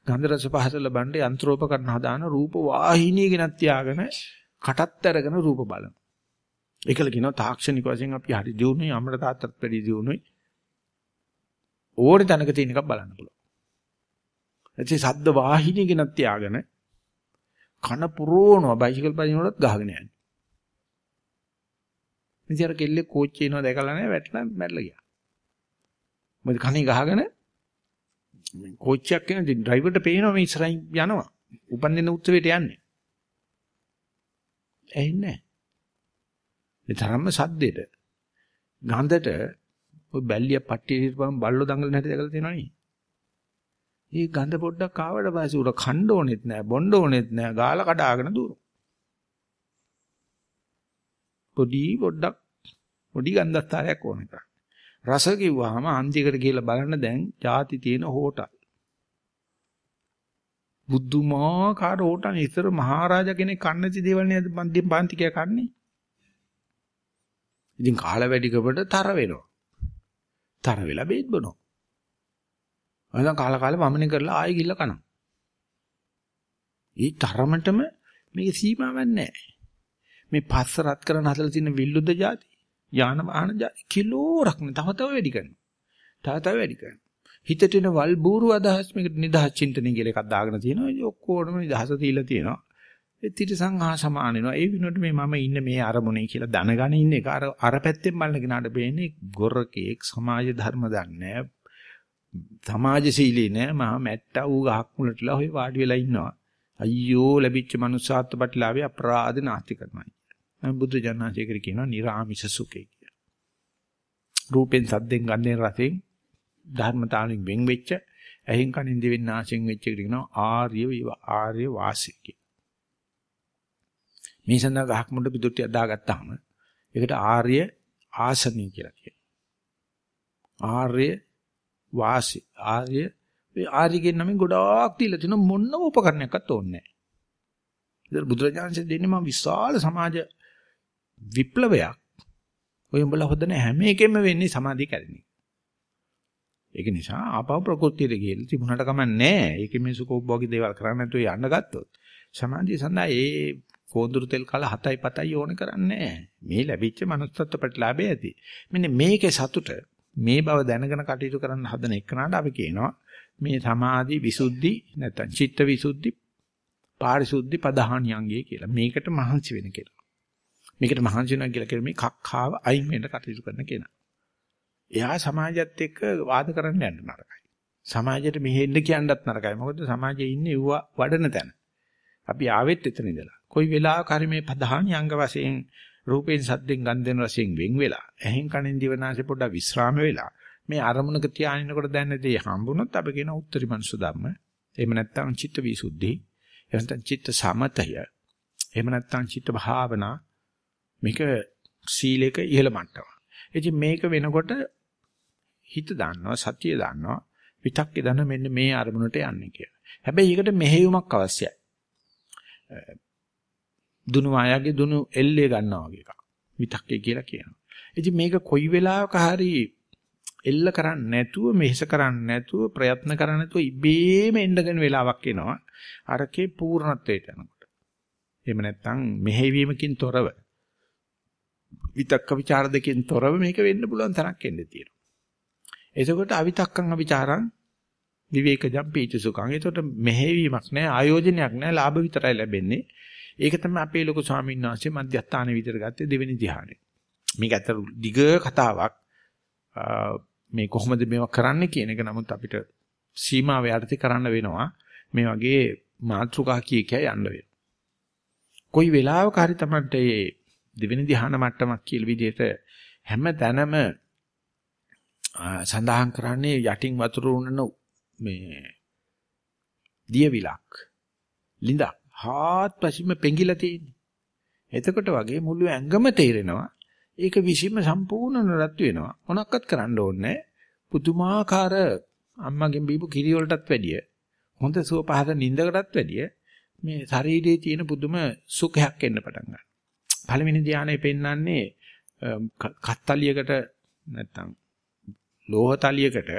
ගන්ධ රස පහස ලබන්න යන්ත්‍රෝපකරණ හදාන රූප වාහිනිය ගෙනත් තියාගෙන කටත් අරගෙන රූප බලන. ඒකල කියනවා තාක්ෂණික වශයෙන් අපි හරි දියුණුයි අම්මට තාත්තට වැඩි දියුණුයි. ඕනේ තැනක තියෙන එකක් බලන්න පුළුවන්. එතේ ශබ්ද වාහිනිය ගෙනත් තියාගෙන කන පුරවනවා බයිසිකල් පදිනකොටත් ගහගෙන යන්නේ. ඉතින් අර කෙල්ලේ කෝච්චි එනවා දැකලා නැහැ වැටලා මැරලා ගියා. මොකද කනේ ගහගෙන කෝච්චියක් එන ඩ්‍රයිවර්ට පේනවා මේ ඉස්සරහින් යනවා. උපන්දින උත්සවයට යන්නේ. ඇහෙන්නේ නැහැ. ඒ තරම්ම සද්දෙට ගන්ධට ඔය බැල්ලිය පට්ටිය හිටපම් බල්ලෝ දඟලන හැටි දැකලා තියෙනවනේ. මේ ගඳ පොඩ්ඩක් ආවට පස්සේ උර කණ්ඩ ඕනෙත් නැහැ, බොණ්ඩ ඕනෙත් නැහැ, ගාලා කඩාගෙන දුවනවා. පොඩි පොඩ්ඩක් පොඩි ගන්ධස්තරයක් ඕන එකක්. රස කිව්වහම අන්තිකට ගිහලා බලන්න දැන් ಜಾති තියෙන හෝටල්. බුද්ධමාකාර හෝටල් ඉතර මහරජා කෙනෙක් කන්නති දේවල් නේද මන්දිම් පාන්තිකය කන්නේ. ඉතින් කාල වැඩිකමට තර වෙනවා. තර වෙලා බේත් බොනවා. අනනම් කාලා කාලා වමනේ කරලා ආයෙ ගිල්ල කනවා. ඒ තරමටම මේක සීමාවක් නැහැ. මේ පස්ස රත් කරන හදලා තියෙන විල්ලුද જાති යාන වාහන කිලෝරක් නේ තව තව වැඩි කරනවා. තව තව වැඩි කරනවා. හිතට එන වල් බూరు අදහස් මේකට නිදහස් චින්තනය කියලා එකක් දාගෙන තියෙනවා. ඒ ඔක්කොම නිදහස තියලා තියෙනවා. ඒ තිරසං හා සමාන වෙනවා. ඒ විනෝඩ මේ මම ඉන්නේ මේ අරමුණේ කියලා දැනගෙන ඉන්න එක අර අර පැත්තෙන් බලන කෙනාට පේන්නේ ගොරකෙක් සමාජ ධර්ම දන්නේ සමාජශීලී නෑ මහා මැට්ටා ඌ ගහක් මුලටලා ඔය වාඩි වෙලා ඉන්නවා. අයියෝ ලැබිච්ච මනුස්සාත්ව ප්‍රතිලාභය අපරාධ නාස්ති කරනවා. බුදු ජානනාථේ කියනවා නිර්ආමිෂ සුඛේ කියලා. රූපෙන් සද්දෙන් ගන්නෙන් රසෙන් ධර්මතාවලින් වෙන් වෙච්ච ඇහෙන් කනින් දිවෙන් නාසයෙන් වෙච්ච එකට කියනවා ආර්ය ආර්ය වාසිය කියලා. මේ සඳහා ගහක් මුඩ පිටුට්ටියක් දාගත්තාම ඒකට ආර්ය ආසනිය කියලා කියනවා. ආර්ය වාසි ආර්ය මේ ආර්ය කියන නමින් ගොඩාක් තියලා තිනු මොනම උපකරණයක්වත් ඕනේ නැහැ. ඉතින් බුදුරජාණන්සේ දෙන්නේ මා විශාල සමාජ විප්ලවයක්. ඔය උඹලා හොදන හැම එකෙම වෙන්නේ සමාධිය කැඩෙන එක. ඒක නිසා ආපහු ප්‍රകൃතියට ගිහලා තිබුණාට කමන්නේ නැහැ. ඒකේ මේ සුකෝභෝගී දේවල් කරන්න නැතුව යන්න ගත්තොත් සමාධිය සඳහා ඒ කෝඳුරු තෙල් කල 7යි 7යි ඕන කරන්නේ මේ ලැබිච්ච manussත්ව ප්‍රතිලාභය ඇති. මෙන්න මේකේ සතුට මේ බව දැනගෙන කටයුතු කරන්න හදන එකනට අපි කියනවා මේ සමාධි විසුද්ධි නැත්නම් චිත්ත විසුද්ධි පාරිශුද්ධි පදහානියංගය කියලා. මේකට මහන්සි වෙන කියලා. මේකට මහන්සි වෙනවා කියලා කියන්නේ මේ කක්කාව අයින් වෙන්න කටයුතු කරන කෙනා. එයා සමාජයත් එක්ක වාද කරන්න යන්න නරකයි. සමාජයට මෙහෙන්න කියන්නත් නරකයි. මොකද සමාජයේ ඉන්නේ ඌව වඩන තැන. අපි ආවෙත් එතන ඉඳලා. කොයි වෙලාවක හරි මේ ප්‍රධාන අංග වශයෙන් රූපෙන් සද්දෙන් ගන්ධෙන් රසයෙන් වෙන් වෙලා එහෙන් කනෙන් දිවනාසේ පොඩ්ඩක් විස්්‍රාම වෙලා මේ අරමුණක තියානිනකොට දැනන දේ හම්බුනොත් අපි කියන උත්තරී මනස ධම්ම. එහෙම නැත්නම් චිත්ත විසුද්ධි. එහෙම නැත්නම් චිත්ත සමතය. එහෙම නැත්නම් චිත්ත භාවනා. මේක සීලේක ඉහළ මට්ටම. ඉතින් මේක වෙනකොට හිත දාන්නවා සතිය දාන්නවා විතක්කේ දන්න මෙන්න මේ අරමුණට යන්නේ කියලා. හැබැයි ඒකට මෙහෙයුමක් අවශ්‍යයි. දුනු ආයගේ දුනු එල්ලේ ගන්නවා වගේ එකක්. විතක්කේ කියලා කියනවා. ඉතින් මේක කොයි වෙලාවක හරි එල්ල කරන්නේ නැතුව මෙහෙස කරන්නේ නැතුව ප්‍රයත්න කරන්නේ නැතුව ඉබේම එන්නගෙන වෙලාවක් එනවා. අරකේ පූර්ණත්වයට යනකොට. එහෙම නැත්නම් මෙහෙවීමකින් තොරව විතක්ක ਵਿਚාර දෙකෙන් තොරව මේක වෙන්න පුළුවන් තරක් එන්න තියෙනවා. එතකොට අවිතක්කං අවිචාරං විවේකජම් පීචසුඛං. එතකොට මෙහෙවීමක් නැහැ, ආයෝජනයක් නැහැ, ලාභ විතරයි ලැබෙන්නේ. ඒක තමයි අපේ ලොකු ස්වාමීන් වහන්සේ මධ්‍යස්ථාන විදිහට ගත්තේ දෙවෙනි ධ්‍යානෙ. මේක ඇත්ත දිග කතාවක්. මේ කොහොමද මේවා කරන්න කියන එක නමුත් අපිට සීමාව යටතේ කරන්න වෙනවා. මේ වගේ මාත්‍රිකා කිය කිය යන්න වෙනවා. කොයි වෙලාවක හරි තමයි මේ දෙවෙනි ධ්‍යාන මට්ටමක් කියලා විදිහට හැම තැනම සඳහන් කරන්නේ යටින් වතුර උනන මේ දියවිලක් ලිඳක් හාත්පසින්ම පෙඟිලා තියෙන්නේ. එතකොට වගේ මුළු ඇඟම තේරෙනවා. ඒක විසීම සම්පූර්ණ නරත් වෙනවා. මොනක්වත් කරන්න ඕනේ පුදුමාකාර අම්මගෙන් බීපු කිරි වලටත් වැඩිය හොඳ සුව පහත නිින්දකටත් වැඩිය මේ ශරීරයේ තියෙන පුදුම සුඛයක් එන්න පටන් ගන්නවා. පළවෙනි ධානයේ පෙන්වන්නේ කත්තලියකට නැත්තම් ලෝහතලියකට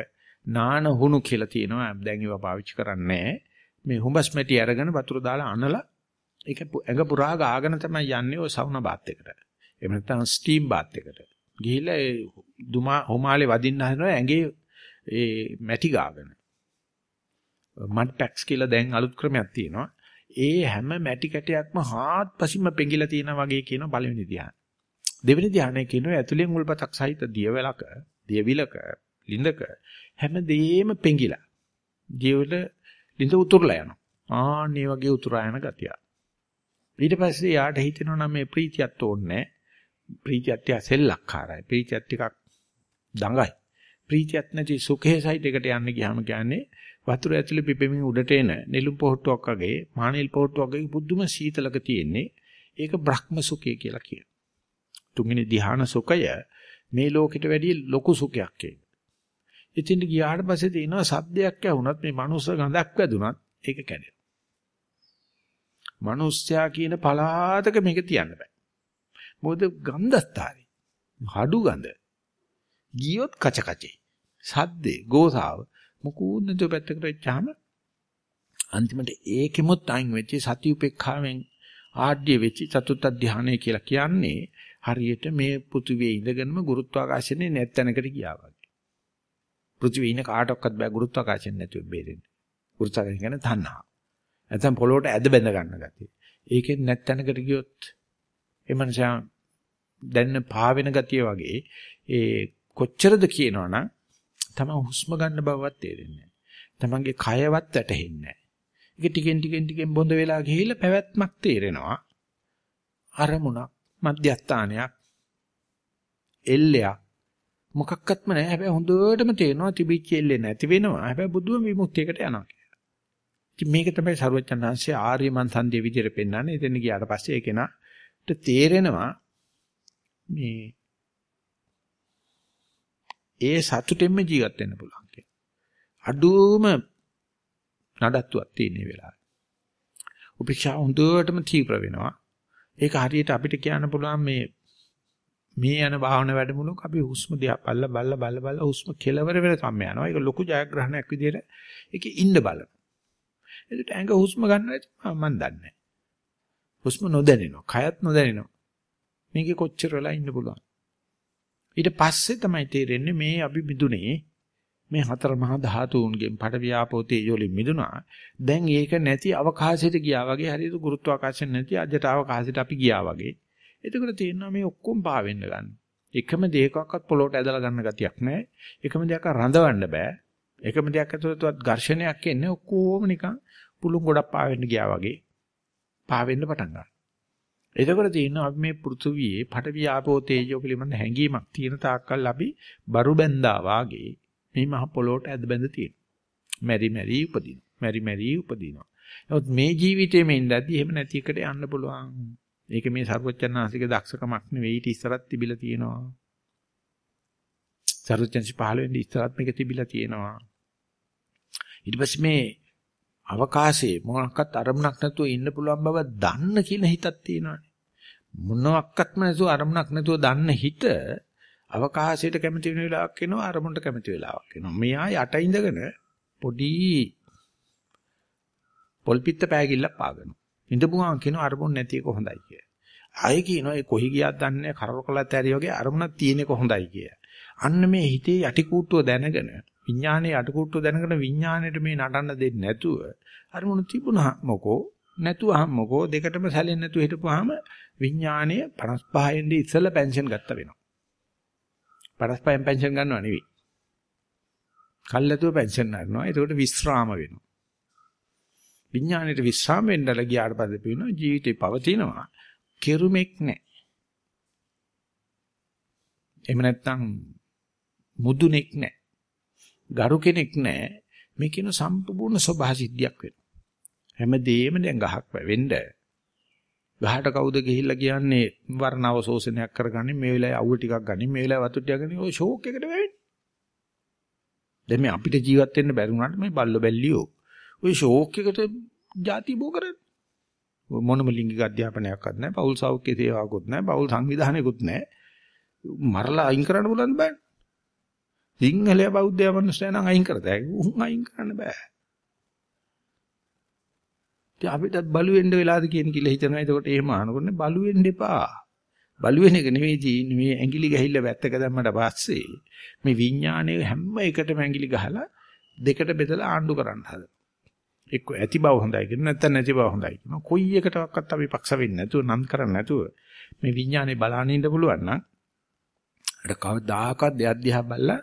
නාන හුණු කියලා තියෙනවා. දැන් ඒවා පාවිච්චි කරන්නේ නැහැ. මේ හුඹස් මැටි අරගෙන වතුර දාලා අනලා ඒක ඇඟ පුරා ගාගෙන තමයි යන්නේ ඔය සවුනා බාත් එකට. එහෙම නැත්නම් ස්ටීම් බාත් එකට. ගිහිල්ලා ඒ දුමා හොමාලේ වදින්න හදනවා ඇඟේ ඒ මැටි ගාගෙන. මඩ් පැක්ස් කියලා දැන් අලුත් ක්‍රමයක් තියෙනවා. ඒ හැම මැටි කැටයක්ම හාත්පසින්ම පෙඟිලා තියෙනා වගේ කියන පළවෙනි ධ්‍යාන. දෙවෙනි ධ්‍යානය කියනවා ඇතුලෙන් උල්පතක් සහිත දියවැලක, දියවිලක, ලිඳක හැම දෙයක්ම පෙඟිලා. දියවල ලිඳ උතුරලා යනවා. ආන්නේ වගේ උතුරා යන ගතිය. ඊට පස්සේ යාට හිතෙනවා නම් මේ ප්‍රීතියත් ඕනේ ප්‍රීතියත් ටික සෙල්ලක්කාරයි. ප්‍රීතියත් ටිකක් දඟයි. ප්‍රීතියත් නැති සුඛේ සයිට් එකට යන්න ගියාම කියන්නේ වතුර ඇතුලේ පිපෙමින් උඩට එන නෙළුම් පොහට්ටුවක් වගේ මානෙල් පොහට්ටුවක් වගේ පුදුම සීතලක තියෙන්නේ. ඒක බ්‍රහ්ම සුඛය කියලා කියනවා. තුන්වෙනි ධ්‍යාන සුඛය මේ ලෝකෙට වැඩිය ලොකු සුඛයක් ඒක. ඉතින් ගියාට පස්සේ තියෙනවා සද්දයක් ඇහුණත් මේ මනුස්ස ගඳක් වැදුනත් ඒක කැඩෙනවා. මනුස්සයා කියන පලාතක මේක තියන්න බෑ. මොකද ගන්ධස්තරයි. හඩු ගඳ. ගියොත් කච කචේ. සද්දේ ගෝසාව මොකුත් නැතුව පැත්තකට වෙච්චාම අන්තිමට ඒකෙමුත් අයින් වෙච්ච සති උපේක්ඛාවෙන් ආඩ්‍ය වෙච්ච චතුත්ථ ධානය කියලා කියන්නේ හරියට මේ පෘථිවියේ ඉඳගෙනම ගුරුත්වාකර්ෂණේ නැත්තැනකට ගියා වගේ. පෘථිවියේ ඉන්න කාටවත් බෑ ගුරුත්වාකර්ෂණ නැතුව බේරෙන්න. ගුරුත්වාකර්ෂණ කියන්නේ තණ්හා. නැත්නම් පොළොවට ඇද බැඳ ගන්න ගතිය. ඒකෙන් නැත්තැනකට ගියොත් ඒ මනුෂයා දැන්න පාවෙන ගතිය වගේ ඒ කොච්චරද කියනවනම් තමයි හුස්ම ගන්න බවවත් තේරෙන්නේ නැහැ. තමන්ගේ කයවත් වැටහෙන්නේ නැහැ. ඒක ටිකෙන් ටිකෙන් ටිකෙන් බොඳ වෙලා ගිහිල්ලා පැවැත්මක් තේරෙනවා. අරමුණක්, මධ්‍යස්ථානයක්, එල්ලයක් මොකක්වත්ම නැහැ. හැබැයි හොඳටම තේරෙනවා තිබිච්ච එල්ලේ නැති වෙනවා. හැබැයි බුදුම විමුක්තියකට යනවා කියලා. ඉතින් මේක තමයි සරුවචනහන්සේ ආර්ය මන් සන්ධිය විදිහට පෙන්වන්නේ. එතන ගියාට පස්සේ ඒක නාට තේරෙනවා මේ ඒ සතුටෙන්ම ජීවත් වෙන්න පුළුවන් කියලා. අඩුවම නඩත්තුවක් තියෙන වෙලාවේ. උපේක්ෂාව හොඳටම තීව්‍ර වෙනවා. ඒක හරියට අපිට කියන්න පුළුවන් මේ මේ යන භාවන වැඩමුළුක අපි හුස්ම දිහා බල්ල බල්ල බල්ල බල්ල හුස්ම කෙලවර වෙන සම්ම යනවා. ඒක ලොකු ජයග්‍රහණයක් විදිහට ඒකේ ඉන්න බලන. එතකොට ඇඟ හුස්ම ගන්න නැති මම දන්නේ හුස්ම නොදැනෙනවා. කයත් නොදැනෙනවා. මේකේ කොච්චර වෙලා ඉන්න පුළුවන්. ඊට පස්සේ තමයි තේරෙන්නේ මේ අපි මිදුනේ මේ හතර මහා ධාතුන්ගෙන් පඩ ව්‍යාපෝ තේජෝලි මිදුනා. දැන් ඒක නැති අවකාශයට ගියා වගේ හරියට ගුරුත්වාකර්ෂණ නැති අජට අවකාශයට අපි ගියා වගේ. එතකොට තේරෙනවා මේ ඔක්කොම පාවෙන්න ගන්න. එකම දෙයකක්වත් පොළොට ඇදලා ගන්න ගතියක් නැහැ. එකම දෙයක් රඳවන්න බෑ. එකම දෙයක් ඇතුළතවත් ඝර්ෂණයක් එන්නේ ඔක්කොම නිකන් පුළුන් ගොඩක් පාවෙන්න ගියා වගේ. පාවෙන්න පටන් ගන්නවා. එතකොට තියෙනවා අපි මේ පෘථුවියේ පඨවි ආපෝ තේජෝ පිළිබඳ හැඟීමක් තියෙන තාක්කල් අපි බරු බැඳා වාගේ මේ මහ පොළොවට ඇද බැඳ තියෙනවා. මෙරි මෙරි උපදිනවා. මෙරි මෙරි උපදිනවා. නමුත් මේ ජීවිතේ මේ ඉඳද්දි එහෙම නැති එකට යන්න පුළුවන්. ඒක මේ සර්වචන්නාසික දක්ෂකමක් නෙවෙයි ඊට ඉස්සරත් තිබිලා තියෙනවා. සර්වචන්සි පහළ වෙන්නේ ඉස්සරත් මේක තිබිලා තියෙනවා. ඊට පස්සේ මේ අවකාශයේ මොනක්වත් අරමුණක් නැතුව ඉන්න පුළුවන් බව දන්න කියන හිතක් තියෙනවානේ. මොනවත්ක්ම නැතුව අරමුණක් නැතුව දන්න හිත අවකාශයට කැමති වෙන වෙලාවක් එනවා අරමුණට කැමති වෙලාවක් එනවා. මෙයා යට ඉඳගෙන පොඩි පොල්පිට පෑගිල්ලක් පාගනවා. ඉඳපුවාන් කියන අරමුණ නැති එක හොඳයි කිය. ආයෙ කියනවා ඒ කොහි ගියත් දන්නේ කරකලත් ඇරි වගේ අරමුණක් තියෙන එක හොඳයි කිය. අන්න මේ හිතේ යටි කූට්ටුව දැනගෙන විඥානයේ අටකුට්ටු දැනගෙන විඥාණයට මේ නටන්න දෙන්නේ නැතුව අරමුණු තිබුණා මොකෝ නැතුවහම මොකෝ දෙකටම සැලෙන්නේ නැතුව හිටපුවාම විඥාණය 55 ඉඳි ඉස්සෙල්ලා පෙන්ෂන් ගත්ත වෙනවා 55න් පෙන්ෂන් ගන්නව නෙවෙයි කල්ලාතුව පෙන්ෂන් ගන්නවා එතකොට විස්්‍රාම වෙනවා විඥාණයට විස්්‍රාම වෙන්නලා ගියාට පස්සේ පේනවා ජීවිතේ පවතිනවා කෙරුමක් නැහැ එහෙම නැත්නම් මුදුනෙක් නැහැ ගරු කෙනෙක් නැහැ. මේ කියන සම්පූර්ණ සබහාසිද්ධියක් වෙනවා. හැමදේම දැන් ගහක් වෙවෙන්න. ගහට කවුද ගිහිල්ලා කියන්නේ වර්ණව ශෝෂණයක් කරගන්නේ මේ වෙලාවේ අවුව ටිකක් ගන්නේ මේ වෙලාවේ වතුර ටිකක් ගන්නේ ඔය ෂෝක් එකට වෙවෙන්නේ. දැන් මේ අපිට ජීවත් වෙන්න බැරි වුණාට මේ බල්ල බැල්ලියෝ ඔය ෂෝක් එකට ಜಾති බෝ කරන්නේ. මොනම ලිංගික අධ්‍යාපනයක්වත් නැහැ. පෞල් සෞඛ්‍ය සේවාවකුත් නැහැ. පෞල් සංවිධානයකුත් නැහැ. මරලා අයින් කරන්න බලන්න බෑ. සිංහලයා බෞද්ධයා මිනිස්සයා නම් අයින් කරතයි. උන් අයින් කරන්න බෑ. ඉතින් අපිටත් බලු වෙන්න වෙලාද කියන කිල හිතනවා. එතකොට එහෙම අහනකොට බලු වෙන්න එපා. බලු වෙන එක නෙවෙයි තියෙන්නේ මේ ඇඟිලි ගහිල්ල වැත්තක දැම්මට පස්සේ මේ විඥානයේ හැම එකටම ඇඟිලි ගහලා දෙකට බෙදලා ආණ්ඩු කරන්න හදනවා. එක්ක ඇති බව හොඳයි කියන නැත්නම් නැති බව හොඳයි කියන. කොයි එකටවත් අපි පක්ෂ වෙන්නේ නැතුව නම් කරන්නේ නැතුව මේ විඥානේ බලන්න ඉන්න පුළුවන් නම් අර කවදාකවත් දෙයක් දිහා බලලා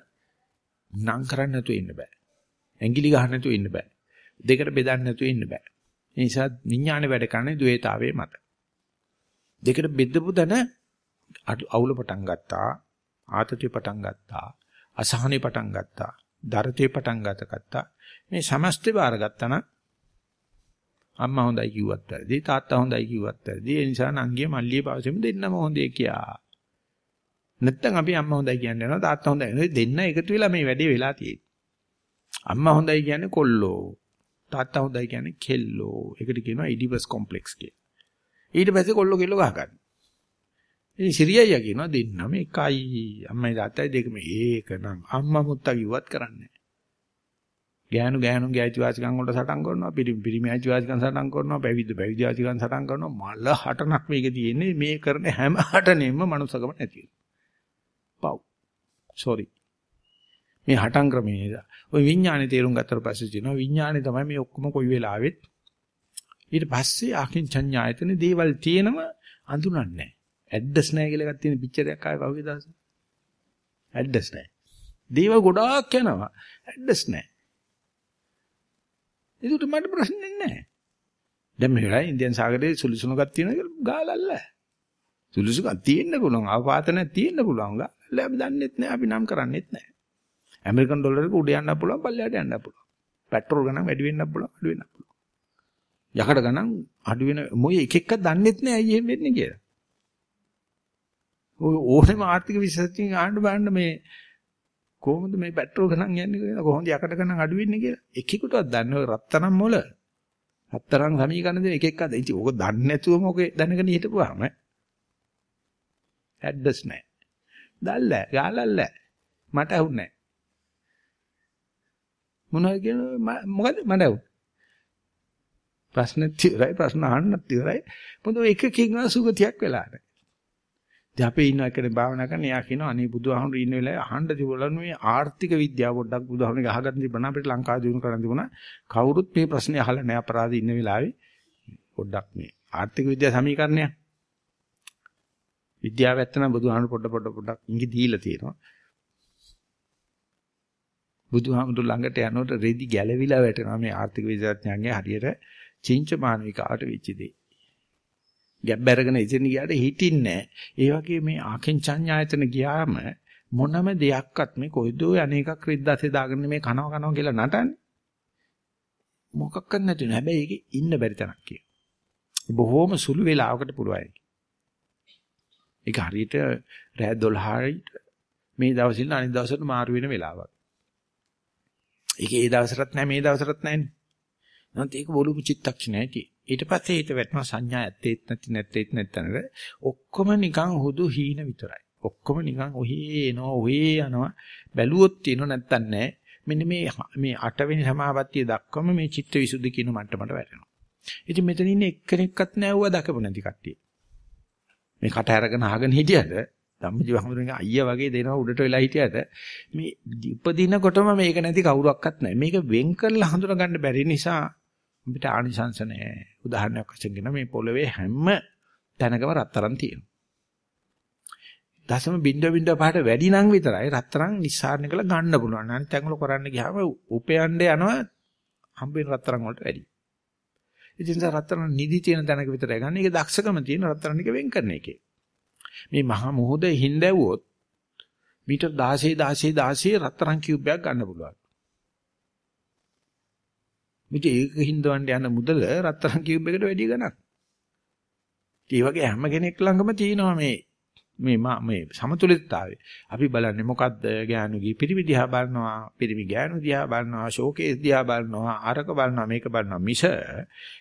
නම් කරන්න නැතුව ඉන්න බෑ. ඇඟිලි ගහන්න නැතුව ඉන්න බෑ. දෙකට බෙදන්න නැතුව ඉන්න බෑ. ඒ නිසා විඥානේ වැඩ කරන්නේ ද්වේතාවේ මත. දෙකට බෙදපු දන අවුල පටන් ගත්තා, ආතතිය පටන් ගත්තා, අසහනෙ පටන් ගත්තා, දරතේ පටන් ගත්තා. මේ සමස්තේ බාරගත්තා නම් අම්මා හොඳයි කිව්වත් වැරදි, තාත්තා හොඳයි කිව්වත් වැරදි. ඒ නිසා නංගිය මල්ලිය පාවසෙම දෙන්නම හොඳේ කියා. නැත්තම් අපි අම්මා හොඳයි කියන්නේ යනවා තාත්තා හොඳයි නෙවෙයි දෙන්න එකතු වෙලා මේ වැඩේ වෙලා තියෙන්නේ. අම්මා හොඳයි කියන්නේ කොල්ලෝ. තාත්තා හොඳයි කියන්නේ කෙල්ලෝ. ඒකට කියනවා ඉඩිපස් කොම්ප්ලෙක්ස් කියලා. ඊට පස්සේ කොල්ලෝ කෙල්ලෝ ගහ ගන්න. ඉතින් සිරියයියා කියනවා දෙන්නම එකයි. අම්මයි තාත්තයි දෙකම ඒකනම් අම්මා මුත්තා කිව්වත් කරන්නේ ගෑනු ගෑනුන්ගේ අයිතිවාසිකම් වලට සටන් කරනවා පිරිමි පිරිමි අයිතිවාසිකම් සටන් කරනවා පැවිදි පැවිදි අයිතිවාසිකම් සටන් කරනවා මල හටනක් මේක තියෙන්නේ මේ කරන හැම හටනෙම මනුස්සකම නැති වෙනවා පව්. sorry. මේ හටන් ක්‍රමේ නේද? ওই විඥානේ තේරුම් ගත්තට පස්සේ කියනවා විඥානේ තමයි මේ ඔක්කොම කොයි වෙලාවෙත් ඊට පස්සේ අකින්චඤ්ඤායතනේ දේවල් තියෙනම අඳුනන්නේ නැහැ. ඇඩ්ඩස් නැහැ කියලා එකක් තියෙන පික්චර් එකක් ආවේ පහුගිය දවසේ. ඇඩ්ඩස් නැහැ. දේවල් ගොඩාක් යනවා. ඇඩ්ඩස් නැහැ. ඒකට මට ප්‍රශ්නේ නැහැ. දැන් මේ වෙලාවේ ඉන්දියන් සාගරයේ සුළුසුණුකක් තියෙනවා කියලා ගාලල්ලා. සුළුසුකම් තියෙන්න පුළුවන්. අවපාතනක් තියෙන්න පුළුවන්. ගාලා අපි දන්නෙත් නැහැ. අපි නම් කරන්නෙත් නැහැ. ඇමරිකන් ඩොලරයක උඩ යන්න පුළුවන්, පල්ලයට යන්න පුළුවන්. පෙට්‍රෝල් ගණන් වැඩි වෙන්න පුළුවන්, අඩු වෙන්න පුළුවන්. යකඩ ගණන් අඩු වෙන මොයි එක එකක් දන්නෙත් නැහැ ඇයි එහෙම වෙන්නේ කියලා. ඔය ඕනෙම ආර්ථික විශේෂඥ ආන්න බලන්න මේ කොහොමද මේ පෙට්‍රෝල් ගණන් යන්නේ කියලා කොහොමද යකඩ ගණන් අඩු වෙන්නේ කියලා එකෙකුටවත් දන්නේ ඔය රත්තරන් මොළ රත්තරන් සමීකරණ දෙන එක එකක් අද ඉතින් ඕක දන්නේ නැතුව මොකේ දැනගෙන හිටපුවාම ඇඩ්ඩස් නැහැ. දැල්ල, ගාලල්ල. මට ඇහුන්නේ නැහැ. මොනවද කියන මොකද මට ඇහුන්නේ? ප්‍රශ්න ඉවරයි ප්‍රශ්න අහන්නත් ඉවරයි. මොකද ඔය එකකින් සුගතියක් වෙලා නැහැ. දැන් අපි ඉන්න එකනේ භාවනා කරන එයා කියනවා අනේ බුදුහාමුදුරු ඉන්න වෙලාවේ අහන්න තිබුණා මේ ආර්ථික විද්‍යාව පොඩ්ඩක් බුදුහාමුදුරුගේ අහගන්න තිබුණා අපිට ලංකාව දිනු කරන්න තිබුණා කවුරුත් මේ ප්‍රශ්නේ අහලා නැහැ අපරාධ ඉන්න වෙලාවේ පොඩ්ඩක් මේ ආර්ථික විද්‍යා සමීකරණයක් විද්‍යාව ඇත්ත නම් බුදුහාමුදුර පොඩ පොඩ පොඩක් ඉඟි දීලා තියෙනවා. බුදුහාමුදුර ළඟට යනකොට රෙදි ගැලවිලා වැටෙනවා මේ ආර්ථික විද්‍යාඥයන්ගේ හරියට චින්ච මානවිකාට වෙච්ච දේ. ගැබ් අරගෙන ඉතින් ගියාට හිටින්නේ ඒ වගේ මේ ආකින්චඤ්ඤායතන ගියාම මොනම දෙයක්වත් මේ කොයිදෝ අනේකක් රිද්දාසේ දාගෙන මේ කනවා කනවා කියලා නටන්නේ. මොකක්වත් නැති නෑ. හැබැයි ඒකේ ඉන්න බැරි තැනක් කිය. බොහෝම සුළු වෙලාවකට පුළුවන්. ඒක හරියට රෑ 12ට මේ දවසින් අනිත් දවසට මාරු වෙන වෙලාවක්. ඒක ඒ දවසටත් නෑ මේ දවසටත් නෑනේ. නැත්නම් ඒක බොළු චිත්තක්ෂණයයි. ඊට පස්සේ ඊට වැටෙනවා සංඥා ඇත්තේත් නැති නැත්තේත් නැත්තනද ඔක්කොම නිකන් හුදු හීන විතරයි. ඔක්කොම නිකන් ඔහේ එනවා ඔහේ යනවා බැලුවොත් තියෙනව නැත්තන් නැහැ. මෙන්න මේ මේ අටවෙනි සමාපත්තිය දක්වම මේ චිත්ත විසුද්ධි කියන මට්ටමට වැටෙනවා. ඉතින් මෙතන ඉන්නේ එක්කෙනෙක්වත් නැවුවා දකපු නැති කට්ටිය. මේ කට අරගෙන අහගෙන හිටියද ධම්මජීව හැමෝටම අයියා වගේ දෙනවා උඩට වෙලා හිටියට මේ උපදිනකොටම මේක නැති කවුරක්වත් නැහැ. මේක වෙන් කරලා හඳුනා ගන්න බැරි නිසා අපිට ආනිසංස නැහැ. උදාහරණයක් වශයෙන් කියන මේ පොළවේ හැම තැනකම රත්තරන් තියෙනවා. දශම බින්දුව බින්දුව පහට වැඩි නම් විතරයි රත්තරන් නිස්සාරණ කළ ගන්න පුළුවන්. අනිත් තැඟවල කරන්න ගියාම උපයන්න යනවා හම්බෙන රත්තරන් වලට වැඩි. ඉතින් රත්තරන් නිදි තියෙන තැනක විතරයි ගන්න. ඒක දක්ෂකම තියෙන රත්තරන් එක වෙන් කරන එකේ. මේ මහා මොහොත හින්දැවුවොත් මීටර් 16 16 16 රත්තරන් කියුබ්යක් ගන්න පුළුවන්. මිට ඒක හින්දවන්න යන මුදල රත්තරන් කියුබ් එකට වැඩි ගණක්. ඒ වගේ හැම කෙනෙක් ළඟම තියෙනවා මේ මේ මේ සමතුලිතතාවය. අපි බලන්නේ මොකද්ද? ඥානුගේ පිරිමි දිහා බලනවා, පිරිමි ඥානු දිහා බලනවා, ශෝකේ දිහා බලනවා, අරක බලනවා, මේක බලනවා. මිස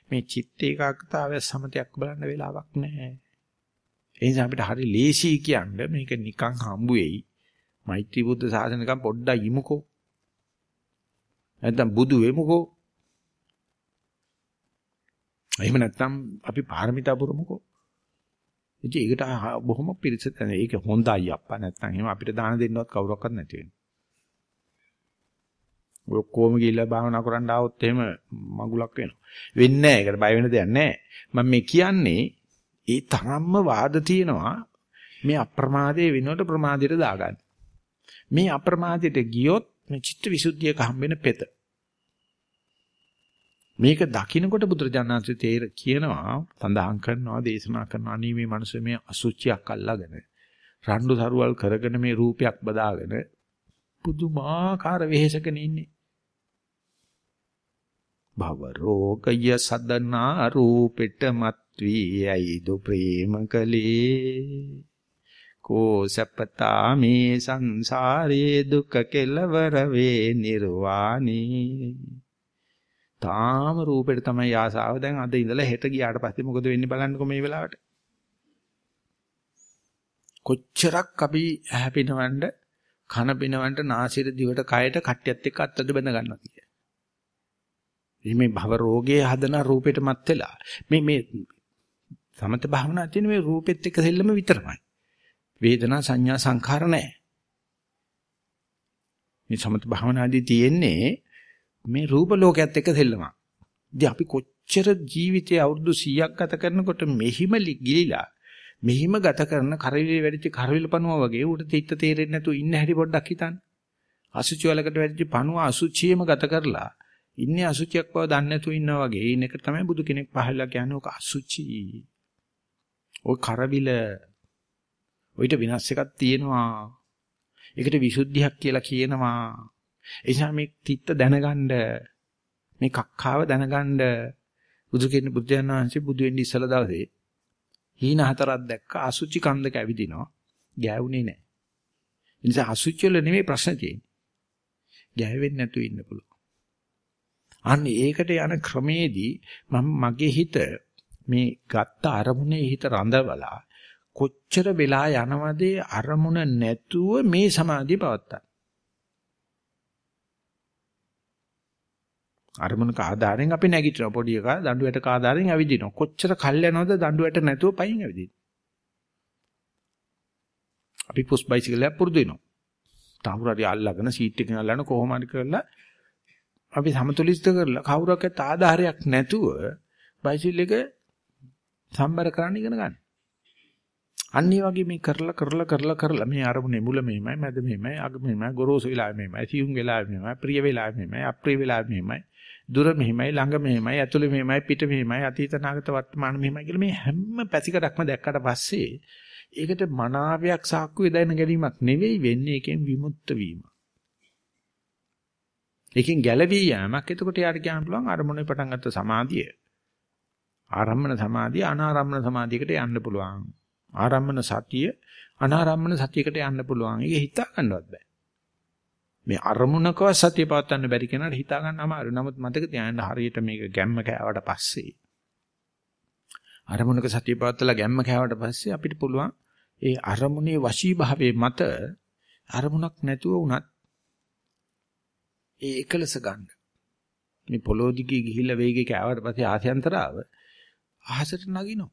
මේ චිත්ත ඒකාග්‍රතාවය සමතයක් බලන්න වෙලාවක් නැහැ. ඒ නිසා අපිට හරි ලේසි කියන්නේ මේක නිකන් හම්බු වෙයි. මෛත්‍රී බුද්ධ සාසනකම් පොඩ්ඩක් ඉමුකෝ. නැත්නම් බුදු වෙමුකෝ. එහෙම නැත්නම් අපි පාරමිතා පුරමුකෝ. ඉතින් ඒකට බොහොම පිරිසත් ඒක හොඳයි අප්පා නැත්නම් එහෙම අපිට දාන දෙන්නවත් කවුරක්වත් නැති වෙන්නේ. ඔය ඔක්කොම ගිහිල්ලා භාවනා කරන්න ආවොත් එහෙම මගුලක් වෙනවා. වෙන්නේ නැහැ. ඒකට බය වෙන දෙයක් නැහැ. මම මේ කියන්නේ ඒ තරම්ම වාද තියෙනවා මේ අප්‍රමාදයේ වෙනුවට ප්‍රමාදයට දාගන්න. මේ අප්‍රමාදයට ගියොත් මේ චිත්ත විසුද්ධියක හම්බෙන පෙත. මේක දකින්නකොට බුදුරජාණන්සේ තේර කියනවා සඳහන් කරනවා දේශනා කරනවා අනී මේ මිනිස්සු මේ අසුචියක් අල්ලාගෙන රණ්ඩු සරුවල් කරගෙන මේ රූපයක් බදාගෙන පුදුමාකාර වෙහෙසකන ඉන්නේ. භව රෝගය සදනා රූපෙට මත්වී ඇයිදු ප්‍රේම කලේ කෝ සපතා මේ සංසාරේ දුක කෙලවර වේ නිර්වාණී? තාම රූපෙට තමයි ආසාව. දැන් අද ඉඳලා හෙට ගියාට පස්සේ මොකද වෙන්නේ බලන්නකෝ මේ වෙලාවට. කොච්චරක් අපි හැපිනවන්න, කන පිනවන්න, නාසයට දිවට කයට කට්ටියත් එක්ක අත්අඩ බඳ ගන්නවා කිය. මේ භව රෝගයේ හදන රූපෙට මත් වෙලා මේ මේ සමත භාවනා තියෙන මේ රූපෙත් එක්ක දෙල්ලම විතරමයි. වේදනා සංඥා සංඛාර නැහැ. මේ සමත භාවනාදී තියෙන්නේ මේ රූප ලෝකයක් එක්ක සෙල්ලමක්. ඉතින් අපි කොච්චර ජීවිතේ අවුරුදු 100ක් ගත කරනකොට මෙහිම ගිලිලා මෙහිම ගත කරන කරවිලි වැඩිච්ච කරවිල පණුවා වගේ උට තිත්ත තේරෙන්නේ නැතුව ඉන්න හැටි පොඩ්ඩක් හිතන්න. අසුචි වලකට වැඩිච්ච පණුවා අසුචියම ගත කරලා ඉන්නේ අසුචියක් බව දන්නේ නැතුව ඉන්නා වගේ ඉන්න එක තමයි බුදු කෙනෙක් පහළලා කියන්නේ ඔක අසුචි. ඔය කරවිල ඔయిత විනාශ එකක් තියෙනවා. ඒකට විසුද්ධියක් කියලා කියනවා. ඒ නිසා මේ තිත්ත දැනගන්න මේ කක්කාව දැනගන්න බුදු කෙනෙක් බුදුන් වහන්සේ බුදු වෙන්න ඉස්සලා දවසේ හීන හතරක් දැක්ක අසුචි කන්දක ඇවිදිනවා ගෑවුනේ නැහැ. ඒ නිසා අසුචි වල නෙමෙයි ප්‍රශ්න තියෙන්නේ. ගෑවෙන්නේ නැතුව ඉන්න පුළුවන්. අන්න ඒකට යන ක්‍රමේදී මම මගේ හිත මේ ගත්ත අරමුණේ හිත රඳවලා කොච්චර වෙලා යනවද අරමුණ නැතුව මේ සමාධිය පවත්තා. අරමුණක ආධාරයෙන් අපි නැගිටිනවා. පොඩි එකා දඬුවට ආධාරයෙන් ඇවිදිනවා. කොච්චර කල් යනවද දඬුවට නැතුව පයින් ඇවිදින්න? අපි පුස් බයිසිකලයක් පුරුදු වෙනවා. තාමුර හරි අල්ලගෙන සීට් එකකින් අල්ලන කොහොම හරි කරලා අපි සමතුලිත කරලා කවුරක්වත් ආධාරයක් නැතුව බයිසිකල් එක සම්බර කරන්න ඉගෙන ගන්න. අන්න ඒ වගේ මේ කරලා කරලා කරලා කරලා මේ අරමුණේ මුල මෙහෙමයි මැද මෙහෙමයි අග මෙහෙමයි ගොරෝසු වෙලාවෙ මෙහෙමයි සියුම් වෙලාවෙ මෙහෙමයි ප්‍රිය වෙලාවෙ මෙහෙමයි අප්‍රිය වෙලාවෙ මෙහෙමයි. දුර මෙහිමයි ළඟ මෙහිමයි ඇතුළේ මෙහිමයි පිට මෙහිමයි අතීත නාගත වර්තමාන මෙහිමයි කියලා මේ හැම පැතිකඩක්ම දැක්කට පස්සේ ඒකට මනාවයක් සාක්කුවේ දැන ගැනීමක් නෙවෙයි වෙන්නේ ඒකෙන් විමුක්ත වීම. ඒකෙන් ගැලවී යෑමක් එතකොට යාට කියන්න පුළුවන් අරමුණේ පටන් ගත්ත සමාධිය. ආරම්මන සමාධිය අනාරම්මන සමාධියකට යන්න පුළුවන්. ආරම්මන සතිය අනාරම්මන සතියකට යන්න පුළුවන්. ඒක හිතා ගන්නවත් බෑ. මේ අරමුණකව සතිය පවත්වන්න බැරි කෙනාට හිතා ගන්න අමාරුයි. නමුත් මතක තියාගන්න හරියට මේක ගැම්ම කෑවට පස්සේ අරමුණක සතිය පවත්වලා ගැම්ම කෑවට පස්සේ අපිට පුළුවන් ඒ අරමුණේ වශී භාවයේ මත අරමුණක් නැතුව වුණත් ඒ එකලස ගන්න. මේ පොළොව දිගේ ගිහිල්ලා වේගේ කෑවට පස්සේ ආසයන්තරාව අහසට නගිනවා.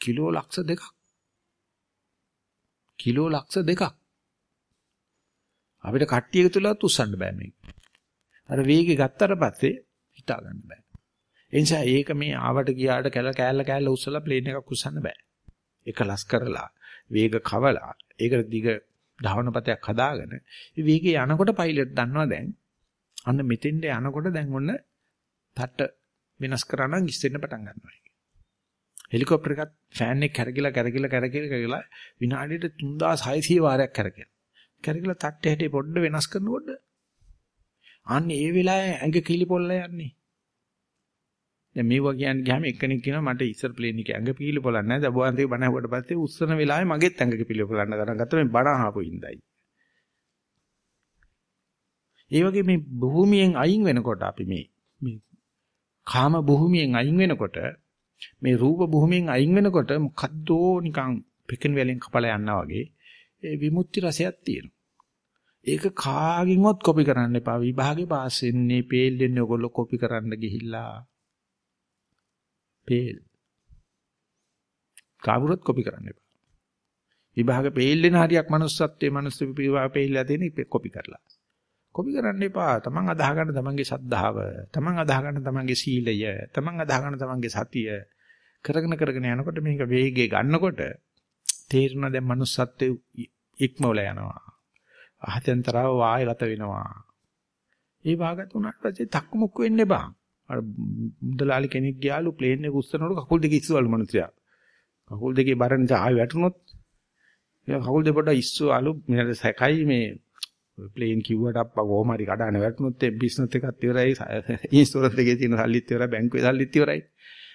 කිලෝ ලක්ෂ දෙකක්. කිලෝ ලක්ෂ දෙකක්. අපිට කට්ටිය තුලවත් උස්සන්න බෑ මේක. අර වේගෙ ගත්තට පස්සේ හිතා ගන්න බෑ. ඒ නිසා ඒක මේ ආවට ගියාට කැල කෑල්ල කෑල්ල උස්සලා ප්ලේන් එකක් උස්සන්න බෑ. ඒක ලස් කරලා වේග කවලා ඒකට දිග ධාවනපතයක් හදාගෙන මේ වේගය යනකොට පයිලට් දන්නවා දැන් අන්න මෙතෙන්ට යනකොට දැන් ඔන්න තට්ට වෙනස් කරා නම් ඉස්සෙන්න පටන් ගන්නවා. හෙලිකොප්ටර් එකත් ෆෑන් එක කැරකිලා කැරකිලා කැරකිලා කැරකිලා විනාඩියට 3600 වාරයක් කැරකෙනවා. කැරකිලා තට්ටේ හැටි පොඩ්ඩ වෙනස් කරනකොට අන්න ඒ වෙලාවේ ඇඟ කිලිපොල්ල යන්නේ. දැන් මේවා කියන්නේ ගියාම එක්කෙනෙක් කියනවා මට ඉස්සර ප්ලේන් එකේ ඇඟ පිළිපොලක් නැහැ. දබුවන්තේ බණ ඇහුවට පස්සේ උස්සන වෙලාවේ මගෙත් ඇඟ පිළිපොලන්න ගන්න ගත්තා මේ බණ අහපු ඉඳයි. ඒ වගේ මේ භූමියෙන් අයින් වෙනකොට අපි මේ මේ කාම භූමියෙන් අයින් වෙනකොට මේ රූප භූමියෙන් අයින් වෙනකොට මොකද්දෝ නිකන් පෙකෙන් වලින් කපලා යනවා වගේ ඒ විමුක්ති රසයක් තියෙනවා. ඒක කාගෙන්වත් කොපි කරන්න එපා. විභාගේ පාස් වෙන්නේ, පේල් වෙන්නේ ඔයගොල්ලෝ කොපි කරන්න ගිහිල්ලා. පේල්. කාවුරුත් කොපි කරන්න එපා. විභාග පේල් වෙන හරියක් manussත්වයේ manuss විභාග පේල්ලා තියෙන කොපි කරලා. කොපි කරන්න එපා. තමන් අදාහ ගන්න තමන්ගේ සද්ධාව, තමන් අදාහ ගන්න තමන්ගේ සීලය, තමන් අදාහ ගන්න තමන්ගේ සතිය කරගෙන කරගෙන යනකොට මේක වේගය ගන්නකොට තේරෙනවා දැන් manussත්වයේ ඉක්මවල යනවා. අහතෙන්තරව වායගත වෙනවා. ඒ වාගත උනාට පස්සේ තක්මුක් වෙන්න එපා. අර මුදලාලි කෙනෙක් ගියාලු ප්ලේන් එක උස්සනකොට කකුල් දෙක ඉස්සුවලු මනුස්සයා. කකුල් දෙකේ බර නිසා ආයෙ වැටුනොත් එයා කකුල් දෙක පොඩ ඉස්සුවලු මෙන්න සැකයි මේ ප්ලේන් කිව්වට අප්පා කොහොම හරි කඩාන වැටුනොත් ඒ බිස්නස් එකත් ඉවරයි ඉන්ෂුරන්ස් එකේ තියෙන සල්ලිත් ඉවරයි බැංකුවේ සල්ලිත් ඉවරයි.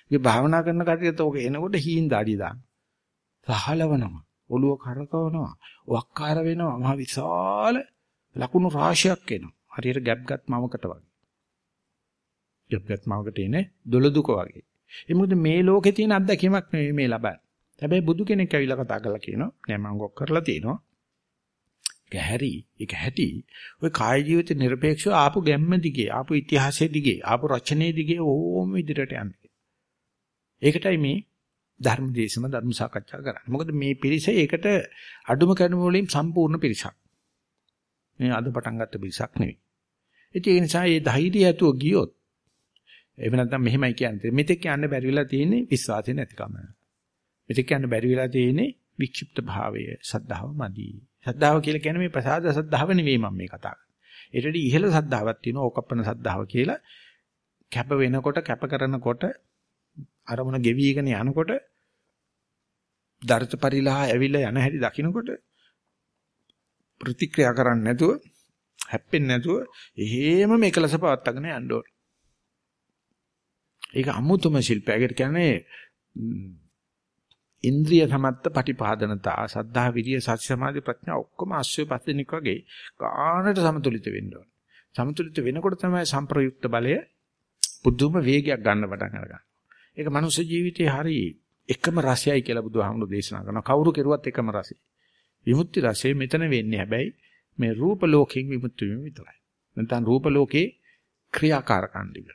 මේ භාවනා කරන කටියට ඕක එනකොට හීන් දාඩිය දාන. සහලවනවා. ඔළුව කරකවනවා, වක්කාර වෙනවා, මහ විශාල ලකුණු රාශියක් එනවා. හරියට ගැප්ගත් මමකට වගේ. ගැප්ගත් මමකට එනේ දොළදුක වගේ. ඒ මොකද මේ ලෝකේ තියෙන අත්දැකීමක් නෙවෙයි මේ ලබන්නේ. හැබැයි බුදු කෙනෙක් ඇවිල්ලා කතා කරලා කියනවා, "නෑ මම ගොක් කරලා තියෙනවා." ගැහැරි, ඒක හැටි. ওই කාය ජීවිතේ নিরপেক্ষව ආපු ගැම්ම දිගේ, ආපු ඉතිහාසයේ දිගේ, ආපු රචනයේ දිගේ ඕම ඉදිරියට යන්නේ. ඒකටයි මේ ධර්ම දේශම ධර්ම සාකච්ඡා කරන්නේ. මොකද මේ පිරිස ඒකට අඩුම කරන වලින් සම්පූර්ණ පිරිසක්. මේ අද පටන් ගත්ත පිරිසක් නෙවෙයි. ඒ නිසා මේ ධෛර්යය ඇතුව ගියොත් එහෙම නැත්නම් මෙහෙමයි කියන්නේ. මෙතෙක් යන්න බැරි වෙලා තියෙන්නේ විශ්වාසය නැතිකම. මෙතෙක් යන්න බැරි වෙලා තියෙන්නේ වික්ෂිප්ත භාවය, සද්ධාව මදි. සද්ධාව කියලා කියන්නේ මේ ප්‍රසාද සද්ධාව නෙවෙයි මම මේ කතා කරන්නේ. ඊටදී ඉහළ සද්ධාවක් තියෙනවා ඕකප්පන සද්ධාව කියලා. කැප වෙනකොට කැප කරනකොට අරමුණ ගෙවිගෙන යනකොට දර්ථ පරිලහ ඇවිල්ලා යන හැටි දකින්නකොට ප්‍රතික්‍රියා කරන්නේ නැතුව හැප්පෙන්නේ නැතුව එහෙම මේකලස පවත්වාගෙන යන්න ඕන. ඒක අමුතුම ශිල්පයකට කියන්නේ ඉන්ද්‍රිය සමත්ත පටිපාදනතා සද්ධා විරිය සති සමාධි ප්‍රඥා ඔක්කොම අශ්වය පස්තිනික් වගේ ගානට සමතුලිත වෙන්න ඕන. සමතුලිත වෙනකොට තමයි සම්ප්‍රයුක්ත බලය පුදුම වේගයක් ගන්න පටන් අරගන්නේ. ඒක මනුෂ්‍ය ජීවිතේ හරි එකම රසයයි කියලා බුදුහාමුදුරු දේශනා කරනවා. කවුරු කෙරුවත් එකම රසය. විමුක්ති රසය මෙතන වෙන්නේ හැබැයි මේ රූප ලෝකයෙන් විමුක්ති වීම විතරයි. නැත්නම් රූප ලෝකේ ක්‍රියාකාරකම් ටික.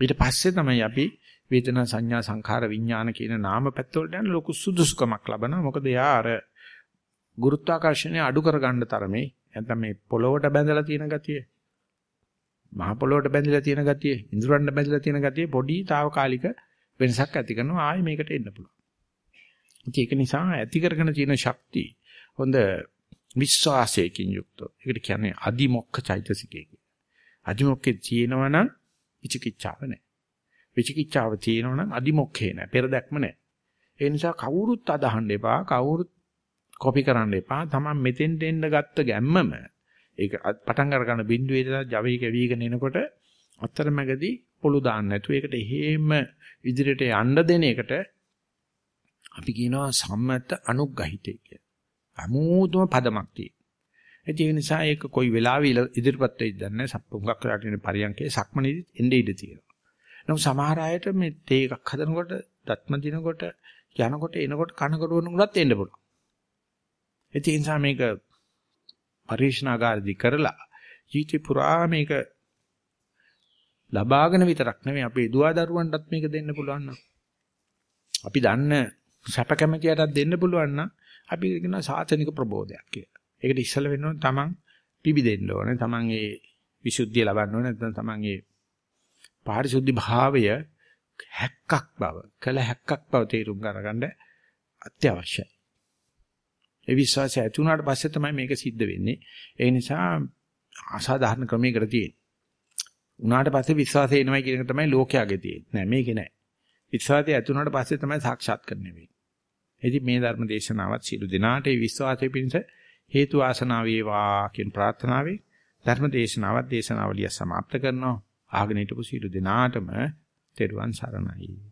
ඊට පස්සේ තමයි අපි වේදනා සංඥා සංඛාර විඥාන කියන නාම පැත්තවලට යන ලොකු සුදුසුකමක් ලබනවා. මොකද යා අර ගුරුත්වාකර්ෂණය අඩු කරගන්න තරමේ නැත්නම් මේ පොළොවට බැඳලා තියෙන ගතිය මහ පොළොවට බැඳලා තියෙන ගතිය ඉඳුරන්න බැඳලා තියෙන ගතිය පොඩි తాවකාලික වෙනසක් ඇති කරනවා ආයෙ මේකට එන්න පුළුවන්. ඒක නිසා ඇති කරගෙන තියෙන ශක්තිය හොඳ විශ්වාසයකින් යුක්තව. ඒකට කියන්නේ අදිමොක්ඛ චෛතසිකය කියලා. අදිමොක්කේ තියෙනවා නම් විචිකිච්ඡාව නැහැ. විචිකිච්ඡාව තියෙනවා නම් අදිමොක්කේ නැහැ. පෙර දැක්ම නැහැ. ඒ නිසා කවුරුත් අදහන්න එපා. කවුරුත් කොපි කරන්න එපා. Taman මෙතෙන්ට එන්න ගත්ත ගැම්මම ඒක පටන් අරගන්න බිඳුවේ ඉඳලා ජවයේ කැවිගෙන එනකොට අතරමැදි පොළු දාන්න නැතුව ඒකට හේම ඉදිරියට යන්න දෙන එකට අපි කියනවා සම්මත අනුග්‍රහිතය කියලා. අමෝදම පදමක් තියෙන. ඒ නිසා ඒක කොයි වෙලාවෙ ඉදිරිපත් වෙයිද දන්නේ සප්පුඟක් රටින පරියන්කේ සක්මනේදි එන්නේ ඉඳ තියෙනවා. නමුත් සමහර අයට මේ තේ එකක් හදනකොට, දත්ම දිනකොට, යනකොට, එනකොට, කනකොට වුණුනත් එන්න පුළුවන්. ඒ නිසා මේක පරිශනාගාරදී කරලා ජීවිතේ පුරා මේක ලබාගෙන විතරක් නෙමෙයි අපේ දුවා දරුවන්ටත් මේක දෙන්න පුළුවන් නම් අපි දන්න සැප කැමැතියටත් දෙන්න පුළුවන් නම් අපි කියනවා සාසනික ප්‍රබෝධයක් කියලා. ඒකට ඉස්සල වෙන්න ඕනේ තමන් පිබිදෙන්න ඕනේ. තමන් ඒ විසුද්ධිය ලබන්න ඕනේ. නැත්නම් තමන් ඒ පාරිශුද්ධි භාවය හැක්කක් බව, කළ හැක්කක් බව තේරුම් ගන්න අත්‍යවශ්‍යයි. ඒ විශ්වාසය ඇති වුණාට පස්සේ තමයි මේක සිද්ධ වෙන්නේ. ඒ නිසා අසාධාරණ ක්‍රමයකට තියෙන්නේ. උනාට පස්සේ විශ්වාසය එනවා කියන එක තමයි ලෝකයාගේ තියෙන්නේ. නෑ මේකේ නෑ. විශ්වාසය ඇති වුණාට පස්සේ තමයි සාක්ෂාත් කරන්නේ වෙන්නේ. ඉතින් මේ ධර්ම දේශනාවත් සියලු දෙනාට මේ විශ්වාසය පිණිස හේතු ආසනා වේවා කියන ප්‍රාර්ථනාවෙන් ධර්ම දේශනාවත් දේශනාවලිය સમાප්ත කරනවා. ආගෙන හිටපු සියලු දෙනාටම තෙරුවන් සරණයි.